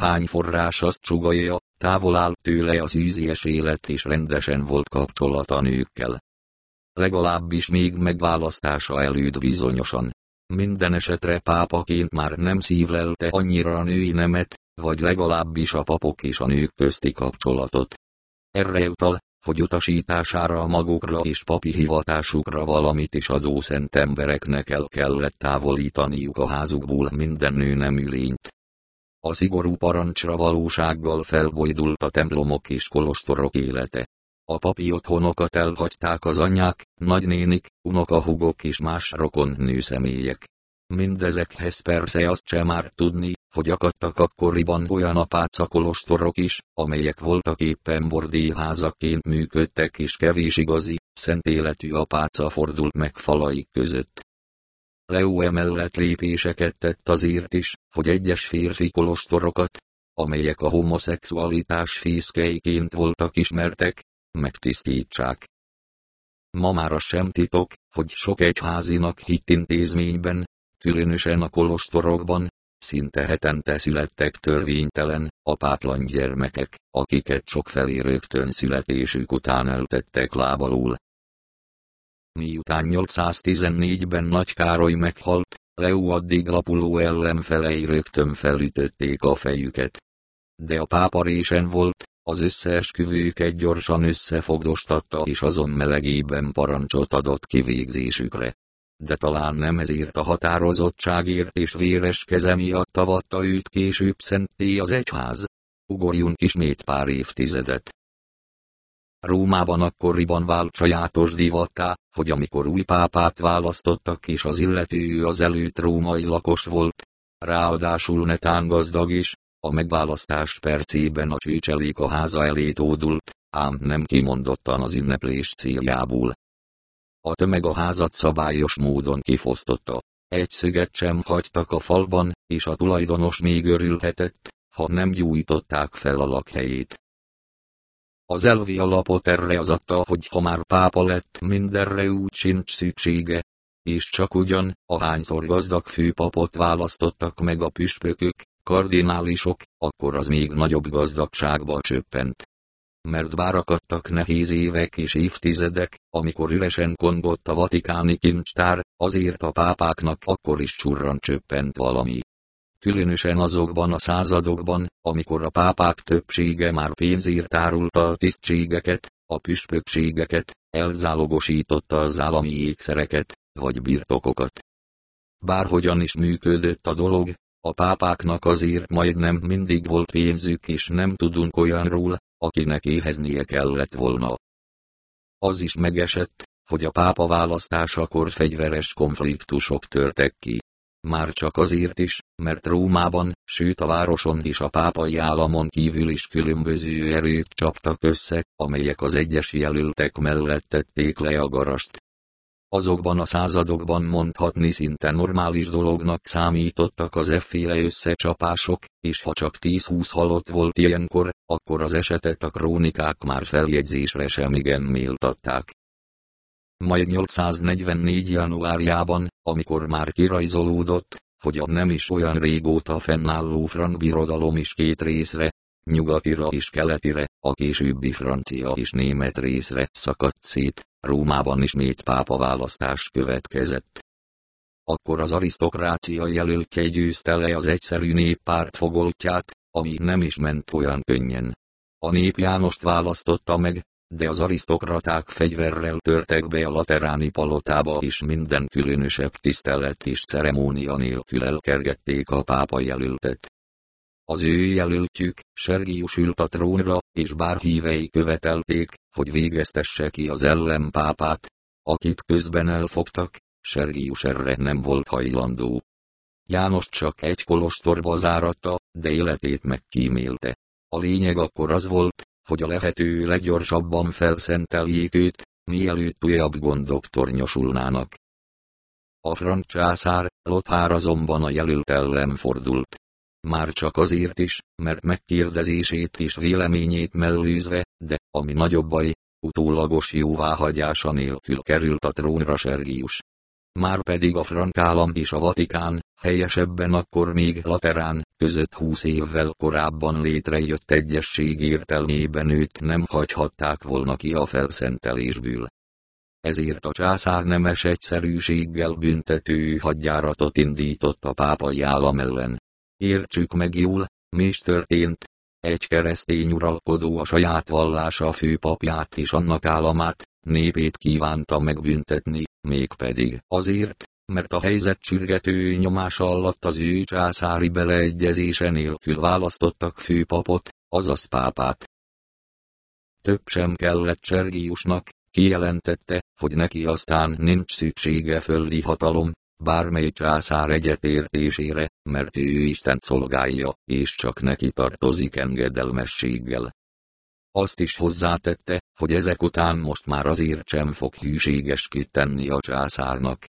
néhány forrás azt csugalja, távol áll tőle az űzies élet és rendesen volt kapcsolata nőkkel. Legalábbis még megválasztása előtt bizonyosan. Minden esetre pápaként már nem szívlelte annyira a női nemet, vagy legalábbis a papok és a nők közti kapcsolatot. Erre utal, hogy utasítására magukra és papi hivatásukra valamit is adó szent embereknek el kellett távolítaniuk a házukból minden nőnemű lényt. A szigorú parancsra valósággal felbojdult a templomok és kolostorok élete. A papi otthonokat elhagyták az anyák, nagynénik, unokahugok és más rokon nőszemélyek. Mindezekhez persze azt sem már tudni, hogy akadtak akkoriban olyan apáca kolostorok is, amelyek voltak éppen bordéházaként működtek és kevés igazi, szent életű apáca fordult meg falaik között. Leo emellett lépéseket tett azért is, hogy egyes férfi kolostorokat, amelyek a homoszexualitás fészkeiként voltak ismertek, megtisztítsák. Ma már az sem titok, hogy sok egyházinak hitt intézményben, különösen a kolostorokban, szinte hetente születtek törvénytelen, apátlan gyermekek, akiket felé rögtön születésük után eltettek lábalul. Miután 814-ben Nagy Károly meghalt, Leo addig lapuló ellenfelei rögtön felütötték a fejüket. De a pápa résen volt, az összeesküvőket gyorsan összefogdostatta és azon melegében parancsot adott kivégzésükre de talán nem ezért a határozottságért és véres keze miatt avatta őt később szenté az egyház. Ugorjunk ismét pár évtizedet. Rómában akkoriban vált sajátos divattá, hogy amikor új pápát választottak és az illető az előtt római lakos volt, ráadásul netán gazdag is, a megválasztás percében a csőcselék a háza elé tódult, ám nem kimondottan az ünneplés céljából. A tömeg a házat szabályos módon kifosztotta. Egy szöget sem hagytak a falban, és a tulajdonos még örülhetett, ha nem gyújtották fel a lakhelyét. Az elvi alapot erre az adta, hogy ha már pápa lett, mindenre úgy sincs szüksége, és csak ugyan, ahányszor gazdag főpapot választottak meg a püspökök, kardinálisok, akkor az még nagyobb gazdagságba csöppent mert bár akadtak nehéz évek és évtizedek, amikor üresen kongott a vatikáni kincstár, azért a pápáknak akkor is csurran csöppent valami. Különösen azokban a századokban, amikor a pápák többsége már pénzért árulta a tisztségeket, a püspökségeket, elzálogosította az állami ékszereket, vagy birtokokat. Bárhogyan is működött a dolog, a pápáknak azért majdnem mindig volt pénzük és nem tudunk olyanról, akinek éheznie kellett volna. Az is megesett, hogy a pápa választásakor fegyveres konfliktusok törtek ki. Már csak azért is, mert Rómában, sőt a városon is a pápai államon kívül is különböző erők csaptak össze, amelyek az egyes jelöltek mellett tették le a garast. Azokban a századokban mondhatni szinte normális dolognak számítottak az efféle összecsapások, és ha csak 10-20 halott volt ilyenkor, akkor az esetet a krónikák már feljegyzésre sem igen méltatták. Majd 844. januárjában, amikor már kirajzolódott, hogy a nem is olyan régóta fennálló frank birodalom is két részre, nyugatira és keletire, a későbbi francia és német részre szakadt szét, Rómában ismét pápa választás következett. Akkor az arisztokrácia jelöltje győzte le az egyszerű néppárt fogoltját, ami nem is ment olyan könnyen. A nép Jánost választotta meg, de az arisztokraták fegyverrel törtek be a lateráni palotába és minden különösebb tisztelet és ceremónia nélkül elkergették a pápa jelöltet. Az ő jelöltjük, Sergius ült a trónra, és bár hívei követelték, hogy végeztesse ki az ellenpápát, akit közben elfogtak, Sergius erre nem volt hajlandó. János csak egy kolostorba záratta, de életét megkímélte. A lényeg akkor az volt, hogy a lehető leggyorsabban felszenteljék őt, mielőtt újabb gondok tornyosulnának. A franc császár, Lothár azonban a jelölt ellen fordult. Már csak azért is, mert megkérdezését és véleményét mellőzve, de, ami nagyobb baj, utólagos jóváhagyása nélkül került a trónra Sergius. Már pedig a frank állam és a Vatikán, helyesebben akkor még Laterán, között húsz évvel korábban létrejött egyesség értelmében őt nem hagyhatták volna ki a felszentelésből. Ezért a császár nemes egyszerűséggel büntető hadjáratot indított a pápai állam ellen. Értsük meg jól, mi is történt. Egy keresztény uralkodó a saját vallása főpapját és annak államát, népét kívánta megbüntetni, mégpedig azért, mert a helyzet csürgető nyomása alatt az ő császári beleegyezése nélkül választottak főpapot, azaz pápát. Több sem kellett Sergiusnak, kijelentette, hogy neki aztán nincs szüksége földi hatalom, bármely császár egyetértésére, mert ő Isten szolgálja, és csak neki tartozik engedelmességgel. Azt is hozzátette, hogy ezek után most már azért sem fog hűségesként tenni a császárnak.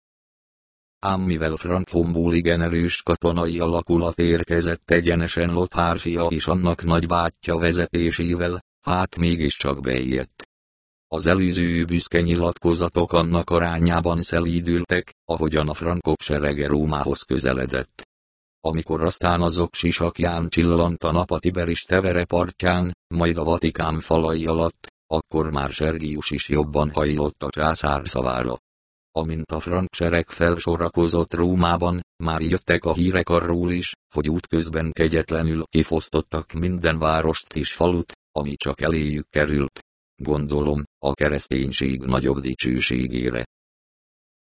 Ám mivel Frankfumból igen erős katonai alakulat érkezett egyenesen Lothár fia és annak nagybátyja vezetésével, hát mégiscsak bejött. Az előző büszke nyilatkozatok annak arányában szelídültek, ahogyan a frankok serege Rómához közeledett. Amikor aztán azok sisakján csillant a nap a Tiberis tevere partján, majd a Vatikán falai alatt, akkor már Sergius is jobban hajlott a császár szavára. Amint a frank sereg felsorakozott Rómában, már jöttek a hírek arról is, hogy útközben kegyetlenül kifosztottak minden várost és falut, ami csak eléjük került gondolom, a kereszténység nagyobb dicsőségére.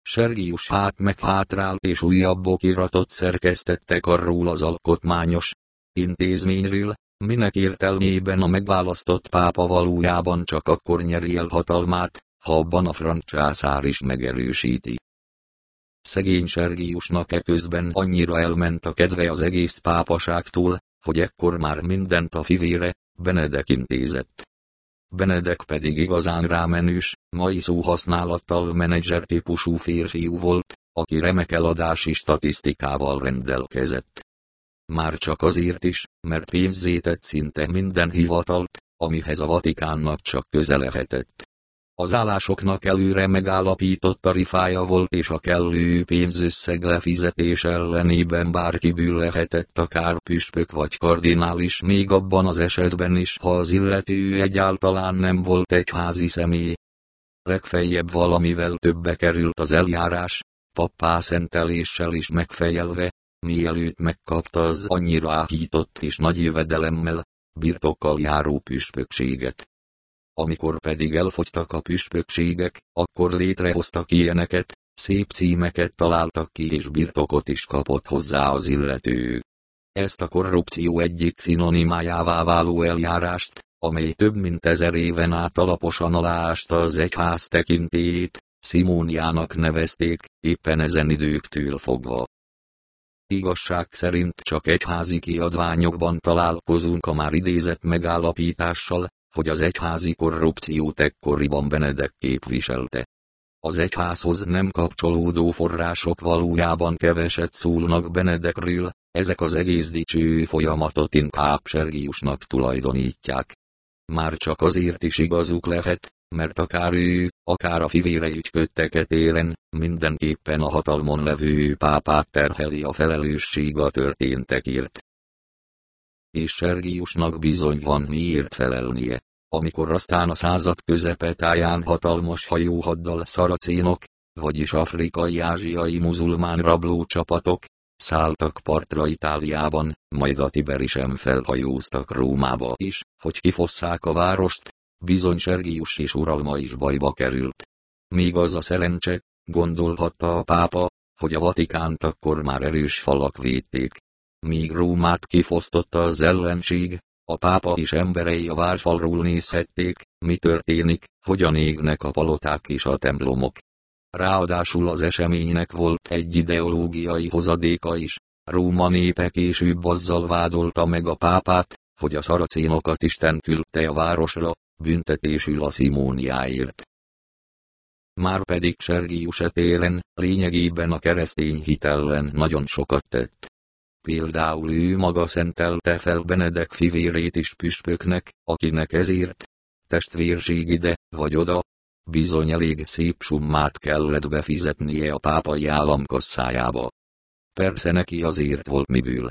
Sergius hát meg hátrál és újabb okiratot szerkesztettek arról az alkotmányos intézményről, minek értelmében a megválasztott pápa valójában csak akkor nyeri el hatalmát, ha abban a frank császár is megerősíti. Szegény Sergiusnak eközben annyira elment a kedve az egész pápaságtól, hogy ekkor már mindent a fivére, Benedek intézett. Benedek pedig igazán rámenős, mai szóhasználattal menedzser típusú férfiú volt, aki remek eladási statisztikával rendelkezett. Már csak azért is, mert pénzétett szinte minden hivatalt, amihez a Vatikánnak csak köze lehetett. Az állásoknak előre megállapított tarifája volt és a kellő pénzösszeg lefizetés ellenében bárkiből lehetett akár püspök vagy kardinális még abban az esetben is, ha az illető egyáltalán nem volt egy házi személy. Legfeljebb valamivel többe került az eljárás, pappá szenteléssel is megfejelve, mielőtt megkapta az annyira áhított és nagy jövedelemmel, birtokkal járó püspökséget. Amikor pedig elfogytak a püspökségek, akkor létrehoztak ilyeneket, szép címeket találtak ki és birtokot is kapott hozzá az illető. Ezt a korrupció egyik szinonimájává váló eljárást, amely több mint ezer éven át alaposan aláásta az egyház tekintélyét, Simóniának nevezték, éppen ezen időktől fogva. Igazság szerint csak egyházi kiadványokban találkozunk a már idézett megállapítással, hogy az egyházi korrupciót ekkoriban Benedek képviselte. Az egyházhoz nem kapcsolódó források valójában keveset szólnak Benedekről, ezek az egész dicső folyamatot inkább Sergiusnak tulajdonítják. Már csak azért is igazuk lehet, mert akár ő, akár a fivére ügyködteket élen, mindenképpen a hatalmon levő pápát terheli a felelősség a történtekért és Sergiusnak bizony van miért felelnie. Amikor aztán a század közepetáján hatalmas hajóhaddal szaracénok, vagyis afrikai-ázsiai muzulmán rabló csapatok, szálltak partra Itáliában, majd a Tiberisen felhajóztak Rómába is, hogy kifosszák a várost, bizony Sergius és uralma is bajba került. Még az a szerencse, gondolhatta a pápa, hogy a Vatikánt akkor már erős falak védték míg Rómát kifosztotta az ellenség, a pápa és emberei a várfalról nézhették, mi történik, hogyan égnek a paloták és a templomok. Ráadásul az eseménynek volt egy ideológiai hozadéka is. Róma népe később azzal vádolta meg a pápát, hogy a szaracénokat Isten küldte a városra, büntetésül a Simóniáért. Már pedig Sergius etéren, lényegében a keresztény hitellen nagyon sokat tett. Például ő maga szentelte fel Benedek fivérét is püspöknek, akinek ezért testvérség ide vagy oda, bizony elég szép summát kellett befizetnie a pápai államkasszájába. persze neki azért volt miből.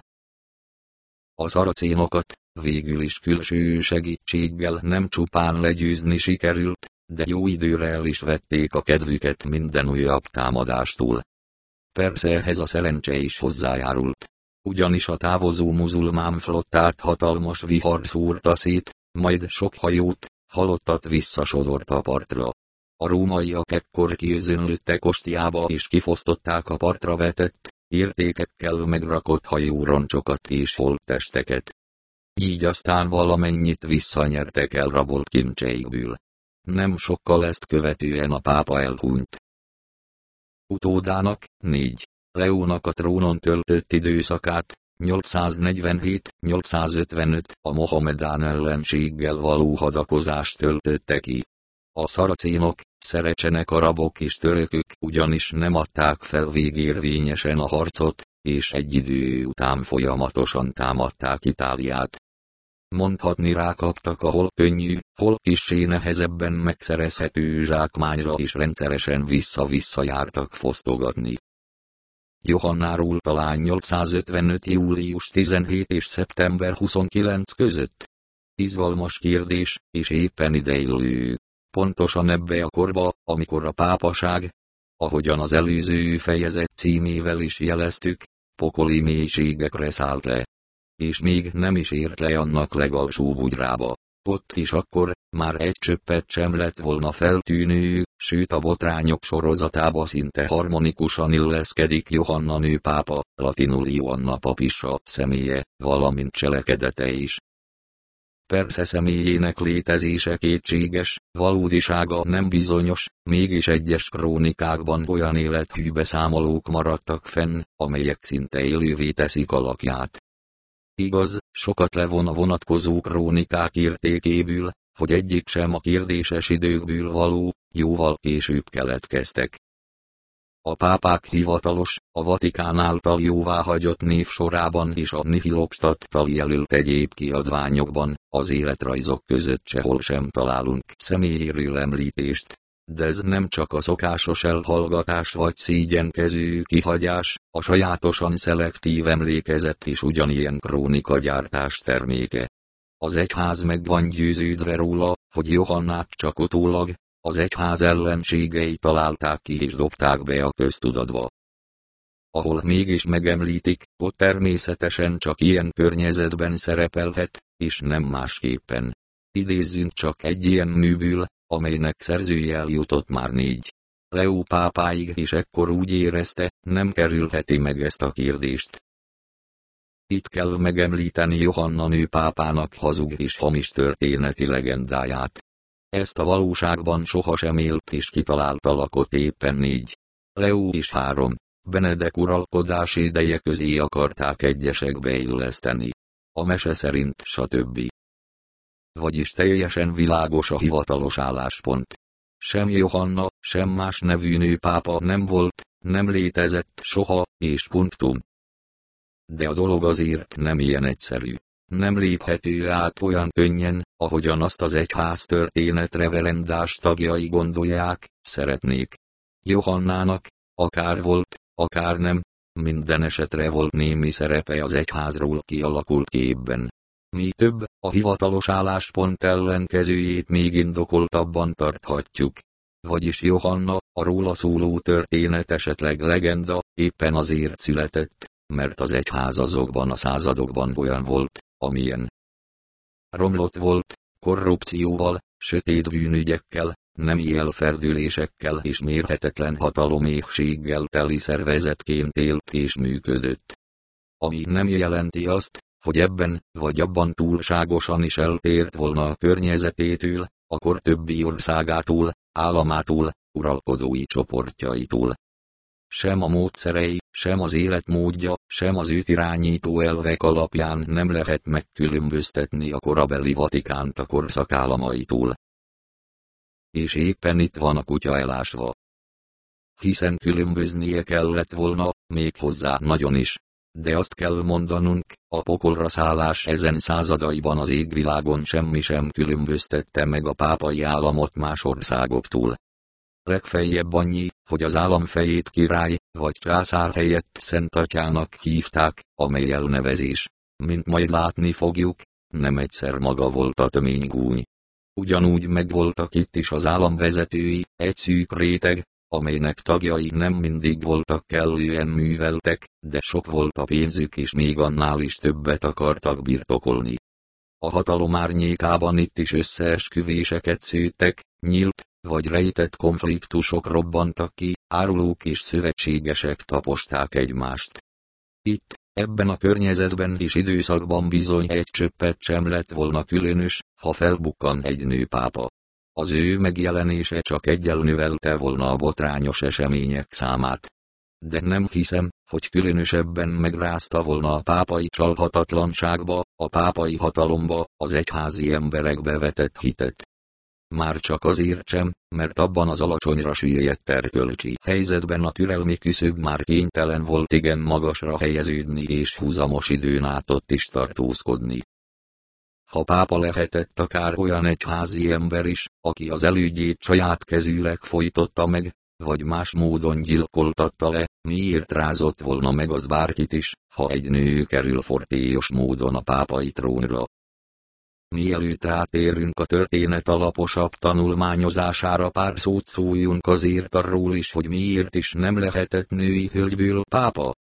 A szaracénokat, végül is külső segítséggel nem csupán legyőzni sikerült, de jó időre el is vették a kedvüket minden újabb támadástól. Persze ehhez a szerencse is hozzájárult. Ugyanis a távozó muzulmán flottát hatalmas vihar szúrta szét, majd sok hajót, halottat visszasodort a partra. A rómaiak ekkor kiözönlöttek ostiába és kifosztották a partra vetett, értékekkel megrakott hajóroncsokat és holttesteket. Így aztán valamennyit visszanyertek el rabolt kincseikből. Nem sokkal ezt követően a pápa elhunyt. Utódának, 4. Leónak a trónon töltött időszakát, 847-855 a Mohamedán ellenséggel való hadakozást töltötte ki. A szaracénok, szerecsenek arabok és törökök ugyanis nem adták fel végérvényesen a harcot, és egy idő után folyamatosan támadták Itáliát. Mondhatni rákaptak a hol könnyű, hol kissé nehezebben megszerezhető zsákmányra és rendszeresen vissza-vissza jártak fosztogatni. Johannáról talán 855. július 17 és szeptember 29 között. Izgalmas kérdés, és éppen ideillő. Pontosan ebbe a korba, amikor a pápaság, ahogyan az előző fejezet címével is jeleztük, pokoli mélységekre szállt le. És még nem is ért le annak legalsó bugyrába. Ott is akkor, már egy csöppet sem lett volna feltűnő, sőt a botrányok sorozatába szinte harmonikusan illeszkedik Johanna nőpápa, latinul Johanna papisa személye, valamint cselekedete is. Persze személyének létezése kétséges, valódisága nem bizonyos, mégis egyes krónikákban olyan élethű beszámolók maradtak fenn, amelyek szinte élővé teszik alakját. Igaz, sokat levon a vonatkozó krónikák értékéből, hogy egyik sem a kérdéses időkből való, jóval később keletkeztek. A pápák hivatalos, a Vatikán által jóváhagyott név sorában és a Nihilobstattal jelölt egyéb kiadványokban, az életrajzok között sehol sem találunk személyéről említést. De ez nem csak a szokásos elhallgatás vagy szégyenkező kihagyás, a sajátosan szelektív emlékezet is ugyanilyen krónikagyártás terméke. Az egyház meg van győződve róla, hogy Johannát csak utólag, az egyház ellenségei találták ki és dobták be a köztudatba. Ahol mégis megemlítik, ott természetesen csak ilyen környezetben szerepelhet, és nem másképpen. Idézzünk csak egy ilyen műből, amelynek szerzője eljutott már négy. Leó pápáig és ekkor úgy érezte, nem kerülheti meg ezt a kérdést. Itt kell megemlíteni Johanna nő pápának hazug és hamis történeti legendáját. Ezt a valóságban sohasem élt és kitalálta lakott éppen négy. Leó és három. Benedek uralkodás ideje közé akarták egyesek beilleszteni. A mese szerint stb. Vagyis teljesen világos a hivatalos álláspont. Sem Johanna, sem más nevű nőpápa nem volt, nem létezett soha, és punktum. De a dolog azért nem ilyen egyszerű nem léphető át olyan könnyen, ahogyan azt az egyház történet reverendás tagjai gondolják, szeretnék. Johannának, akár volt, akár nem, minden esetre volt némi szerepe az egyházról kialakult képben. Mi több, a hivatalos álláspont ellenkezőjét még indokoltabban tarthatjuk. Vagyis Johanna, a róla szóló történet esetleg legenda, éppen azért született, mert az egyház azokban a századokban olyan volt, amilyen. Romlott volt, korrupcióval, sötét bűnügyekkel, nemi elferdülésekkel és mérhetetlen hataloméhséggel teli szervezetként élt és működött. Ami nem jelenti azt, hogy ebben vagy abban túlságosan is eltért volna a környezetétől, akkor többi országától, államától, uralkodói csoportjaitól sem a módszerei, sem az életmódja, sem az őt irányító elvek alapján nem lehet megkülönböztetni a korabeli Vatikánt a korszakálamaitól. És éppen itt van a kutya elásva. Hiszen különböznie kellett volna, még hozzá nagyon is. De azt kell mondanunk, a pokolra szállás ezen századaiban az égvilágon semmi sem különböztette meg a pápai államot más országoktól. legfeljebb annyi, hogy az államfejét király, vagy császár helyett szentatyának hívták, amely elnevezés, mint majd látni fogjuk, nem egyszer maga volt a töménygúny. Ugyanúgy megvoltak itt is az államvezetői, egy szűk réteg, amelynek tagjai nem mindig voltak kellően műveltek, de sok volt a pénzük és még annál is többet akartak birtokolni. A hatalom árnyékában itt is összeesküvéseket szőttek, nyílt, vagy rejtett konfliktusok robbantak ki, árulók és szövetségesek taposták egymást. Itt, ebben a környezetben és időszakban bizony egy csöppet sem lett volna különös, ha felbukkan egy nőpápa. Az ő megjelenése csak egyel növelte volna a botrányos események számát. De nem hiszem, hogy különösebben megrázta volna a pápai csalhatatlanságba, a pápai hatalomba, az egyházi emberekbe vetett hitet. Már csak azért sem, mert abban az alacsonyra süllyedt erkölcsi helyzetben a türelmi küszöb már kénytelen volt igen magasra helyeződni és húzamos időn át ott is tartózkodni. Ha pápa lehetett akár olyan egyházi ember is, aki az elődjét saját kezűleg folytotta meg, vagy más módon gyilkoltatta le, miért rázott volna meg az bárkit is, ha egy nő kerül fortélyos módon a pápai trónra. Mielőtt rátérünk a történet alaposabb tanulmányozására pár szót szóljunk azért arról is, hogy miért is nem lehetett női hölgyből pápa.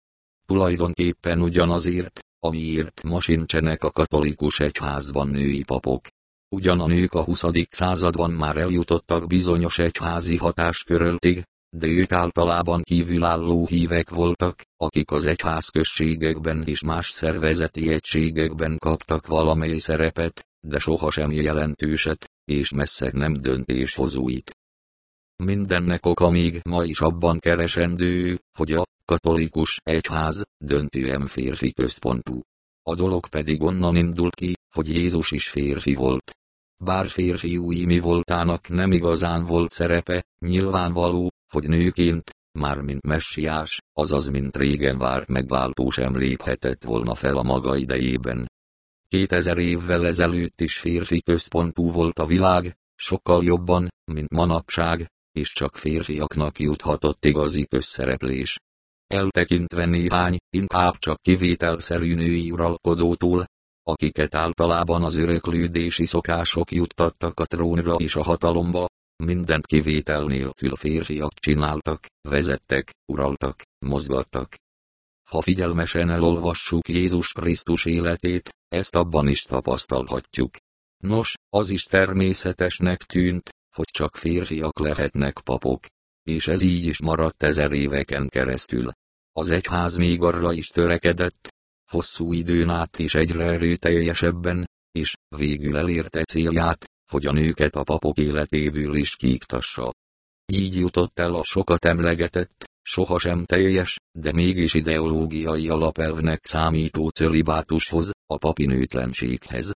Tulajdonképpen ugyanazért, amiért ma sincsenek a katolikus egyházban női papok. Ugyan a nők a 20. században már eljutottak bizonyos egyházi hatásköröltig, de ők általában kívülálló hívek voltak, akik az egyházközségekben és más szervezeti egységekben kaptak valamely szerepet, de sohasem jelentőset, és messze nem döntéshozóit. Mindennek oka még ma is abban keresendő, hogy a katolikus egyház döntően férfi központú. A dolog pedig onnan indult ki, hogy Jézus is férfi volt. Bár férfiúi mi voltának nem igazán volt szerepe, nyilvánvaló, hogy nőként, már mint messiás, azaz mint régen várt megváltó sem léphetett volna fel a maga idejében. 2000 évvel ezelőtt is férfi központú volt a világ, sokkal jobban, mint manapság, és csak férfiaknak juthatott igazi közszereplés. Eltekintve néhány, inkább csak kivételszerű női uralkodótól, akiket általában az öröklődési szokások juttattak a trónra és a hatalomba, mindent kivétel nélkül férfiak csináltak, vezettek, uraltak, mozgattak. Ha figyelmesen elolvassuk Jézus Krisztus életét, ezt abban is tapasztalhatjuk. Nos, az is természetesnek tűnt, hogy csak férfiak lehetnek papok. És ez így is maradt ezer éveken keresztül. Az egyház még arra is törekedett, hosszú időn át és egyre erőteljesebben, és végül elérte célját, hogy a nőket a papok életéből is kiiktassa. Így jutott el a sokat emlegetett, sohasem teljes, de mégis ideológiai alapelvnek számító cölibátushoz, a papinőtlenséghez.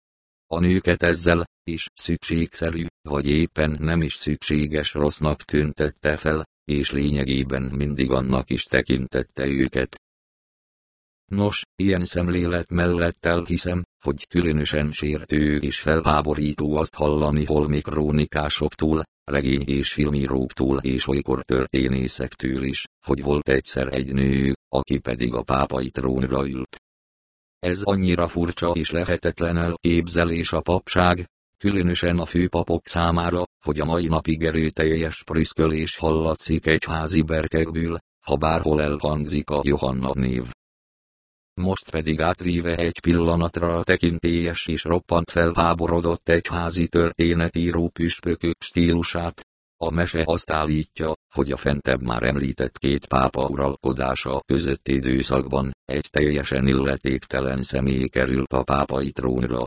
A nőket ezzel, is szükségszerű, vagy éppen nem is szükséges rossznak tüntette fel, és lényegében mindig annak is tekintette őket. Nos, ilyen szemlélet mellett elhiszem, hogy különösen sértő és felháborító azt hallani holmi krónikásoktól, regény és filmíróktól és olykor történészektől is, hogy volt egyszer egy nő, aki pedig a pápai trónra ült. Ez annyira furcsa és lehetetlen elképzelés a papság, különösen a főpapok számára, hogy a mai napig erőteljes prüszkölés hallatszik egy házi berkekből, ha bárhol elhangzik a Johanna név. Most pedig átvíve egy pillanatra a tekintélyes és roppant felháborodott egyházi történetíró püspökök stílusát, a mese azt állítja, hogy a fentebb már említett két pápa uralkodása közötti időszakban egy teljesen illetéktelen személy került a pápai trónra.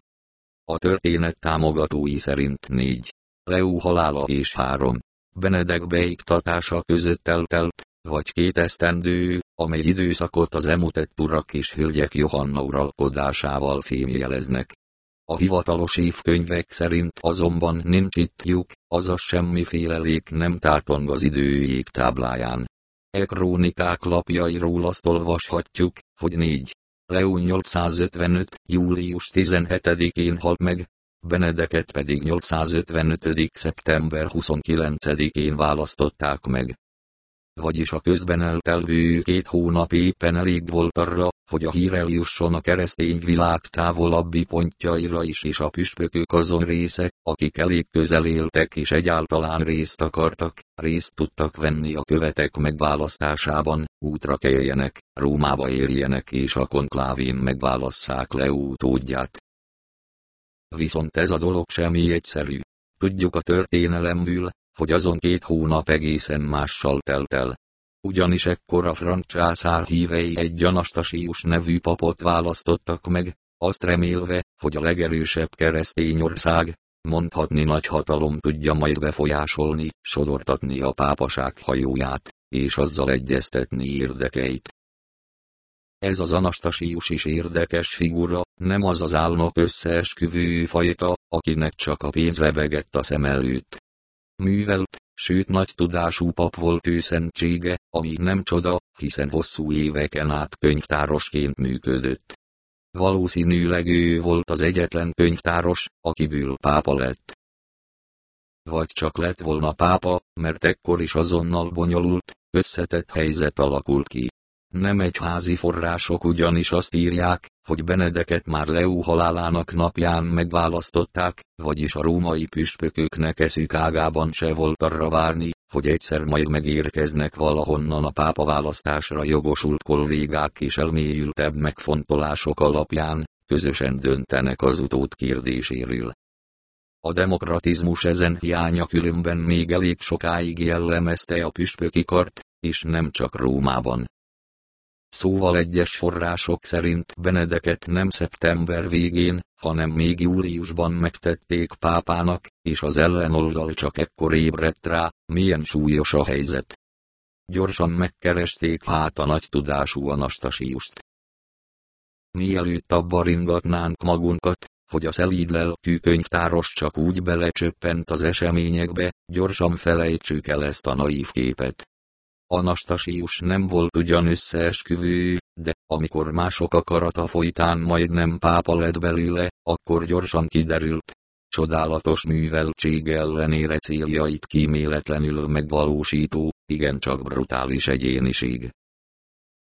A történet támogatói szerint négy. Leu halála és három. Benedek beiktatása között eltelt, vagy két esztendő, amely időszakot az emutett urak és hölgyek Johanna uralkodásával fémjeleznek. A hivatalos évkönyvek szerint azonban nincs itt lyuk, azaz semmiféle lék nem tátong az idő tábláján. E krónikák lapjairól azt olvashatjuk, hogy négy. Leo 855. július 17-én halt meg, Benedeket pedig 855. szeptember 29-én választották meg. Vagyis a közben eltelvő két hónap éppen elég volt arra, hogy a hír eljusson a keresztény világ távolabbi pontjaira is és a püspökök azon részek, akik elég közel éltek és egyáltalán részt akartak, részt tudtak venni a követek megválasztásában, útra keljenek, Rómába érjenek és a konklávén megválasszák le utódját. Viszont ez a dolog semmi egyszerű. Tudjuk a történelemből, hogy azon két hónap egészen mással telt el. Ugyanis ekkor a frank császár hívei egy Anastasius nevű papot választottak meg, azt remélve, hogy a legerősebb keresztény ország, mondhatni nagy hatalom tudja majd befolyásolni, sodortatni a pápaság hajóját, és azzal egyeztetni érdekeit. Ez az Anastasius is érdekes figura, nem az az álnok összeesküvő fajta, akinek csak a pénz rebegett a szem előtt. Művelt, sőt nagy tudású pap volt ő szentsége, ami nem csoda, hiszen hosszú éveken át könyvtárosként működött. Valószínűleg ő volt az egyetlen könyvtáros, akiből pápa lett. Vagy csak lett volna pápa, mert ekkor is azonnal bonyolult, összetett helyzet alakult ki. Nem egyházi források ugyanis azt írják, hogy Benedeket már Leó halálának napján megválasztották, vagyis a római püspököknek eszük ágában se volt arra várni, hogy egyszer majd megérkeznek valahonnan a pápa választásra jogosult kollégák és elmélyültebb megfontolások alapján, közösen döntenek az utód kérdéséről. A demokratizmus ezen hiánya különben még elég sokáig jellemezte a püspöki kart, és nem csak Rómában. Szóval egyes források szerint Benedeket nem szeptember végén, hanem még júliusban megtették pápának, és az ellenoldal csak ekkor ébredt rá, milyen súlyos a helyzet. Gyorsan megkeresték hát a nagy tudású Anastasiust. Mielőtt abba ringatnánk magunkat, hogy a szelíd lelkű könyvtáros csak úgy belecsöppent az eseményekbe, gyorsan felejtsük el ezt a naív képet. Anastasius nem volt ugyan összeesküvő, de amikor mások akarata folytán majdnem pápa lett belőle, akkor gyorsan kiderült. Csodálatos műveltség ellenére céljait kíméletlenül megvalósító, igencsak brutális egyéniség.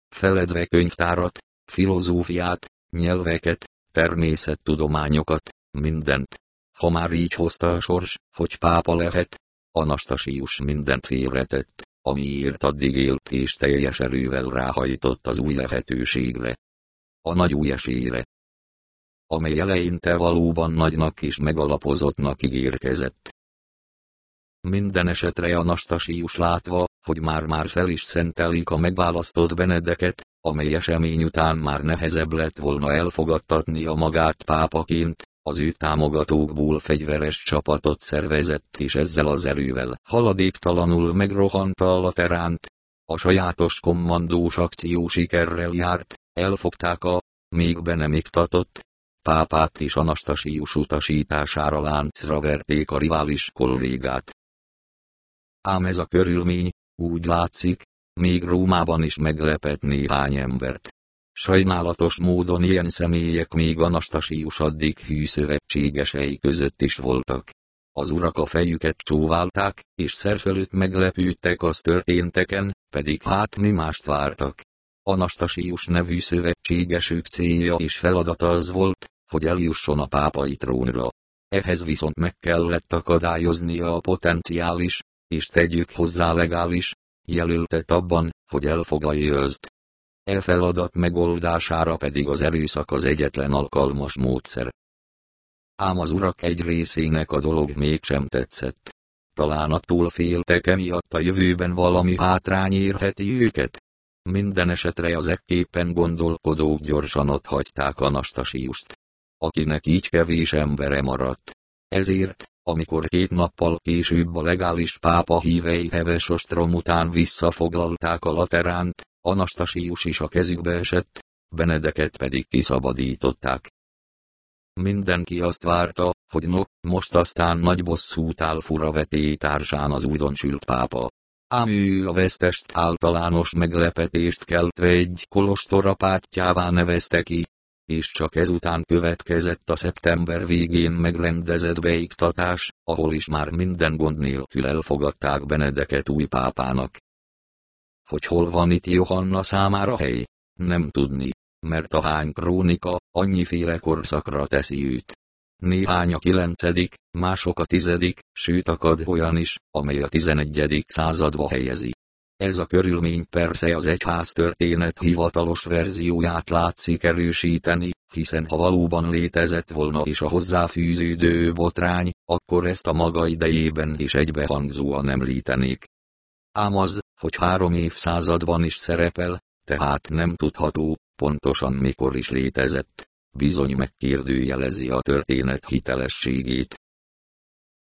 Feledve könyvtárat, filozófiát, nyelveket, természettudományokat, mindent. Ha már így hozta a sors, hogy pápa lehet, Anastasius mindent félretett amiért addig élt és teljes erővel ráhajtott az új lehetőségre. A nagy új esélyre. Amely eleinte valóban nagynak és megalapozottnak ígérkezett. Minden esetre Anastasius látva, hogy már-már fel is szentelik a megválasztott Benedeket, amely esemény után már nehezebb lett volna elfogadtatni a magát pápaként, az ő támogatókból fegyveres csapatot szervezett és ezzel az erővel haladéktalanul megrohanta a lateránt. A sajátos kommandós akció sikerrel járt, elfogták a, még be nem iktatott, pápát és Anastasius utasítására láncra verték a rivális kollégát. Ám ez a körülmény, úgy látszik, még Rómában is meglepett néhány embert. Sajnálatos módon ilyen személyek még Anastasius addig hűszövetségesei között is voltak. Az urak a fejüket csóválták, és szerfelőtt meglepődtek az történteken, pedig hát mi mást vártak. Anastasius nevű szövetségesük célja és feladata az volt, hogy eljusson a pápai trónra. Ehhez viszont meg kellett akadályoznia a potenciális, és tegyük hozzá legális, jelöltet abban, hogy elfoglalja őzt. E feladat megoldására pedig az erőszak az egyetlen alkalmas módszer. Ám az urak egy részének a dolog mégsem tetszett. Talán attól féltek emiatt a jövőben valami hátrány érheti őket. Minden esetre az ekképpen gondolkodók gyorsan ott hagyták Anastasiust. Akinek így kevés embere maradt. Ezért, amikor két nappal később a legális pápa hívei heves ostrom után visszafoglalták a lateránt, Anastasius is a kezükbe esett, Benedeket pedig kiszabadították. Mindenki azt várta, hogy no, most aztán nagy bosszút áll furaveté társán az újdonsült pápa. Ám ő a vesztest általános meglepetést keltve egy kolostorapátjává nevezte ki. és csak ezután következett a szeptember végén megrendezett beiktatás, ahol is már minden gond nélkül elfogadták Benedeket új pápának. Hogy hol van itt Johanna számára hely? Nem tudni, mert a hány krónika annyiféle korszakra teszi őt. Néhány a kilencedik, mások a tizedik, sőt akad olyan is, amely a tizenegyedik századba helyezi. Ez a körülmény persze az egyház történet hivatalos verzióját látszik erősíteni, hiszen ha valóban létezett volna is a hozzáfűződő botrány, akkor ezt a maga idejében is egybehangzóan említenék. Ám az, hogy három évszázadban is szerepel, tehát nem tudható, pontosan mikor is létezett, bizony megkérdőjelezi a történet hitelességét.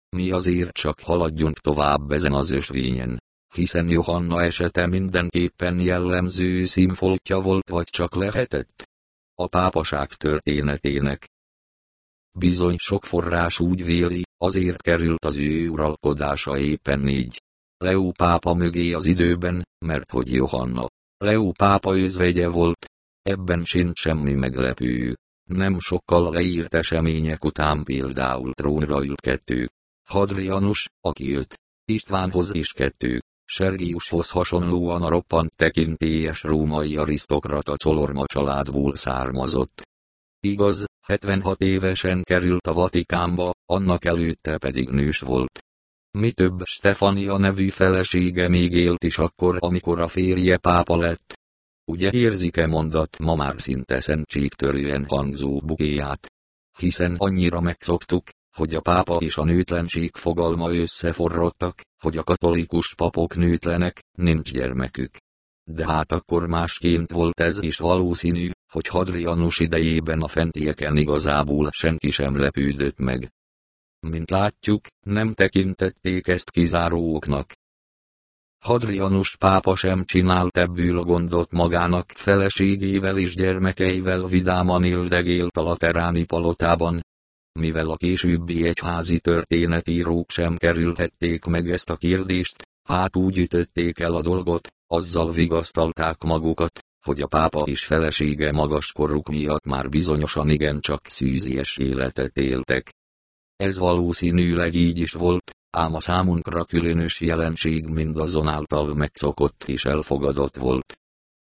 Mi azért csak haladjunk tovább ezen az ösvényen hiszen Johanna esete mindenképpen jellemző színfoltja volt vagy csak lehetett. A pápaság történetének. Bizony sok forrás úgy véli, azért került az ő uralkodása éppen négy. Leó pápa mögé az időben, mert hogy Johanna. Leó pápa özvegye volt. Ebben sincs semmi meglepő. Nem sokkal leírt események után például trónra ült kettő. Hadrianus, aki öt. Istvánhoz is kettő. Sergiushoz hasonlóan a roppant tekintélyes római arisztokrata Colorma családból származott. Igaz, 76 évesen került a Vatikánba, annak előtte pedig nős volt. Mi több Stefania nevű felesége még élt is akkor, amikor a férje pápa lett. Ugye érzik-e mondat ma már szinte szentségtörően hangzó bukéját? Hiszen annyira megszoktuk, hogy a pápa és a nőtlenség fogalma összeforrottak, hogy a katolikus papok nőtlenek, nincs gyermekük. De hát akkor másként volt ez és valószínű, hogy Hadrianus idejében a fentieken igazából senki sem lepődött meg. Mint látjuk, nem tekintették ezt kizáróknak. Hadrianus pápa sem csinált ebből a gondot magának feleségével és gyermekeivel vidáman ildegélt a lateráni palotában, mivel a későbbi egyházi történetírók sem kerülhették meg ezt a kérdést, hát úgy ütötték el a dolgot, azzal vigasztalták magukat, hogy a pápa és felesége magas koruk miatt már bizonyosan igencsak szűzies életet éltek. Ez valószínűleg így is volt, ám a számunkra különös jelenség mindazonáltal megszokott és elfogadott volt.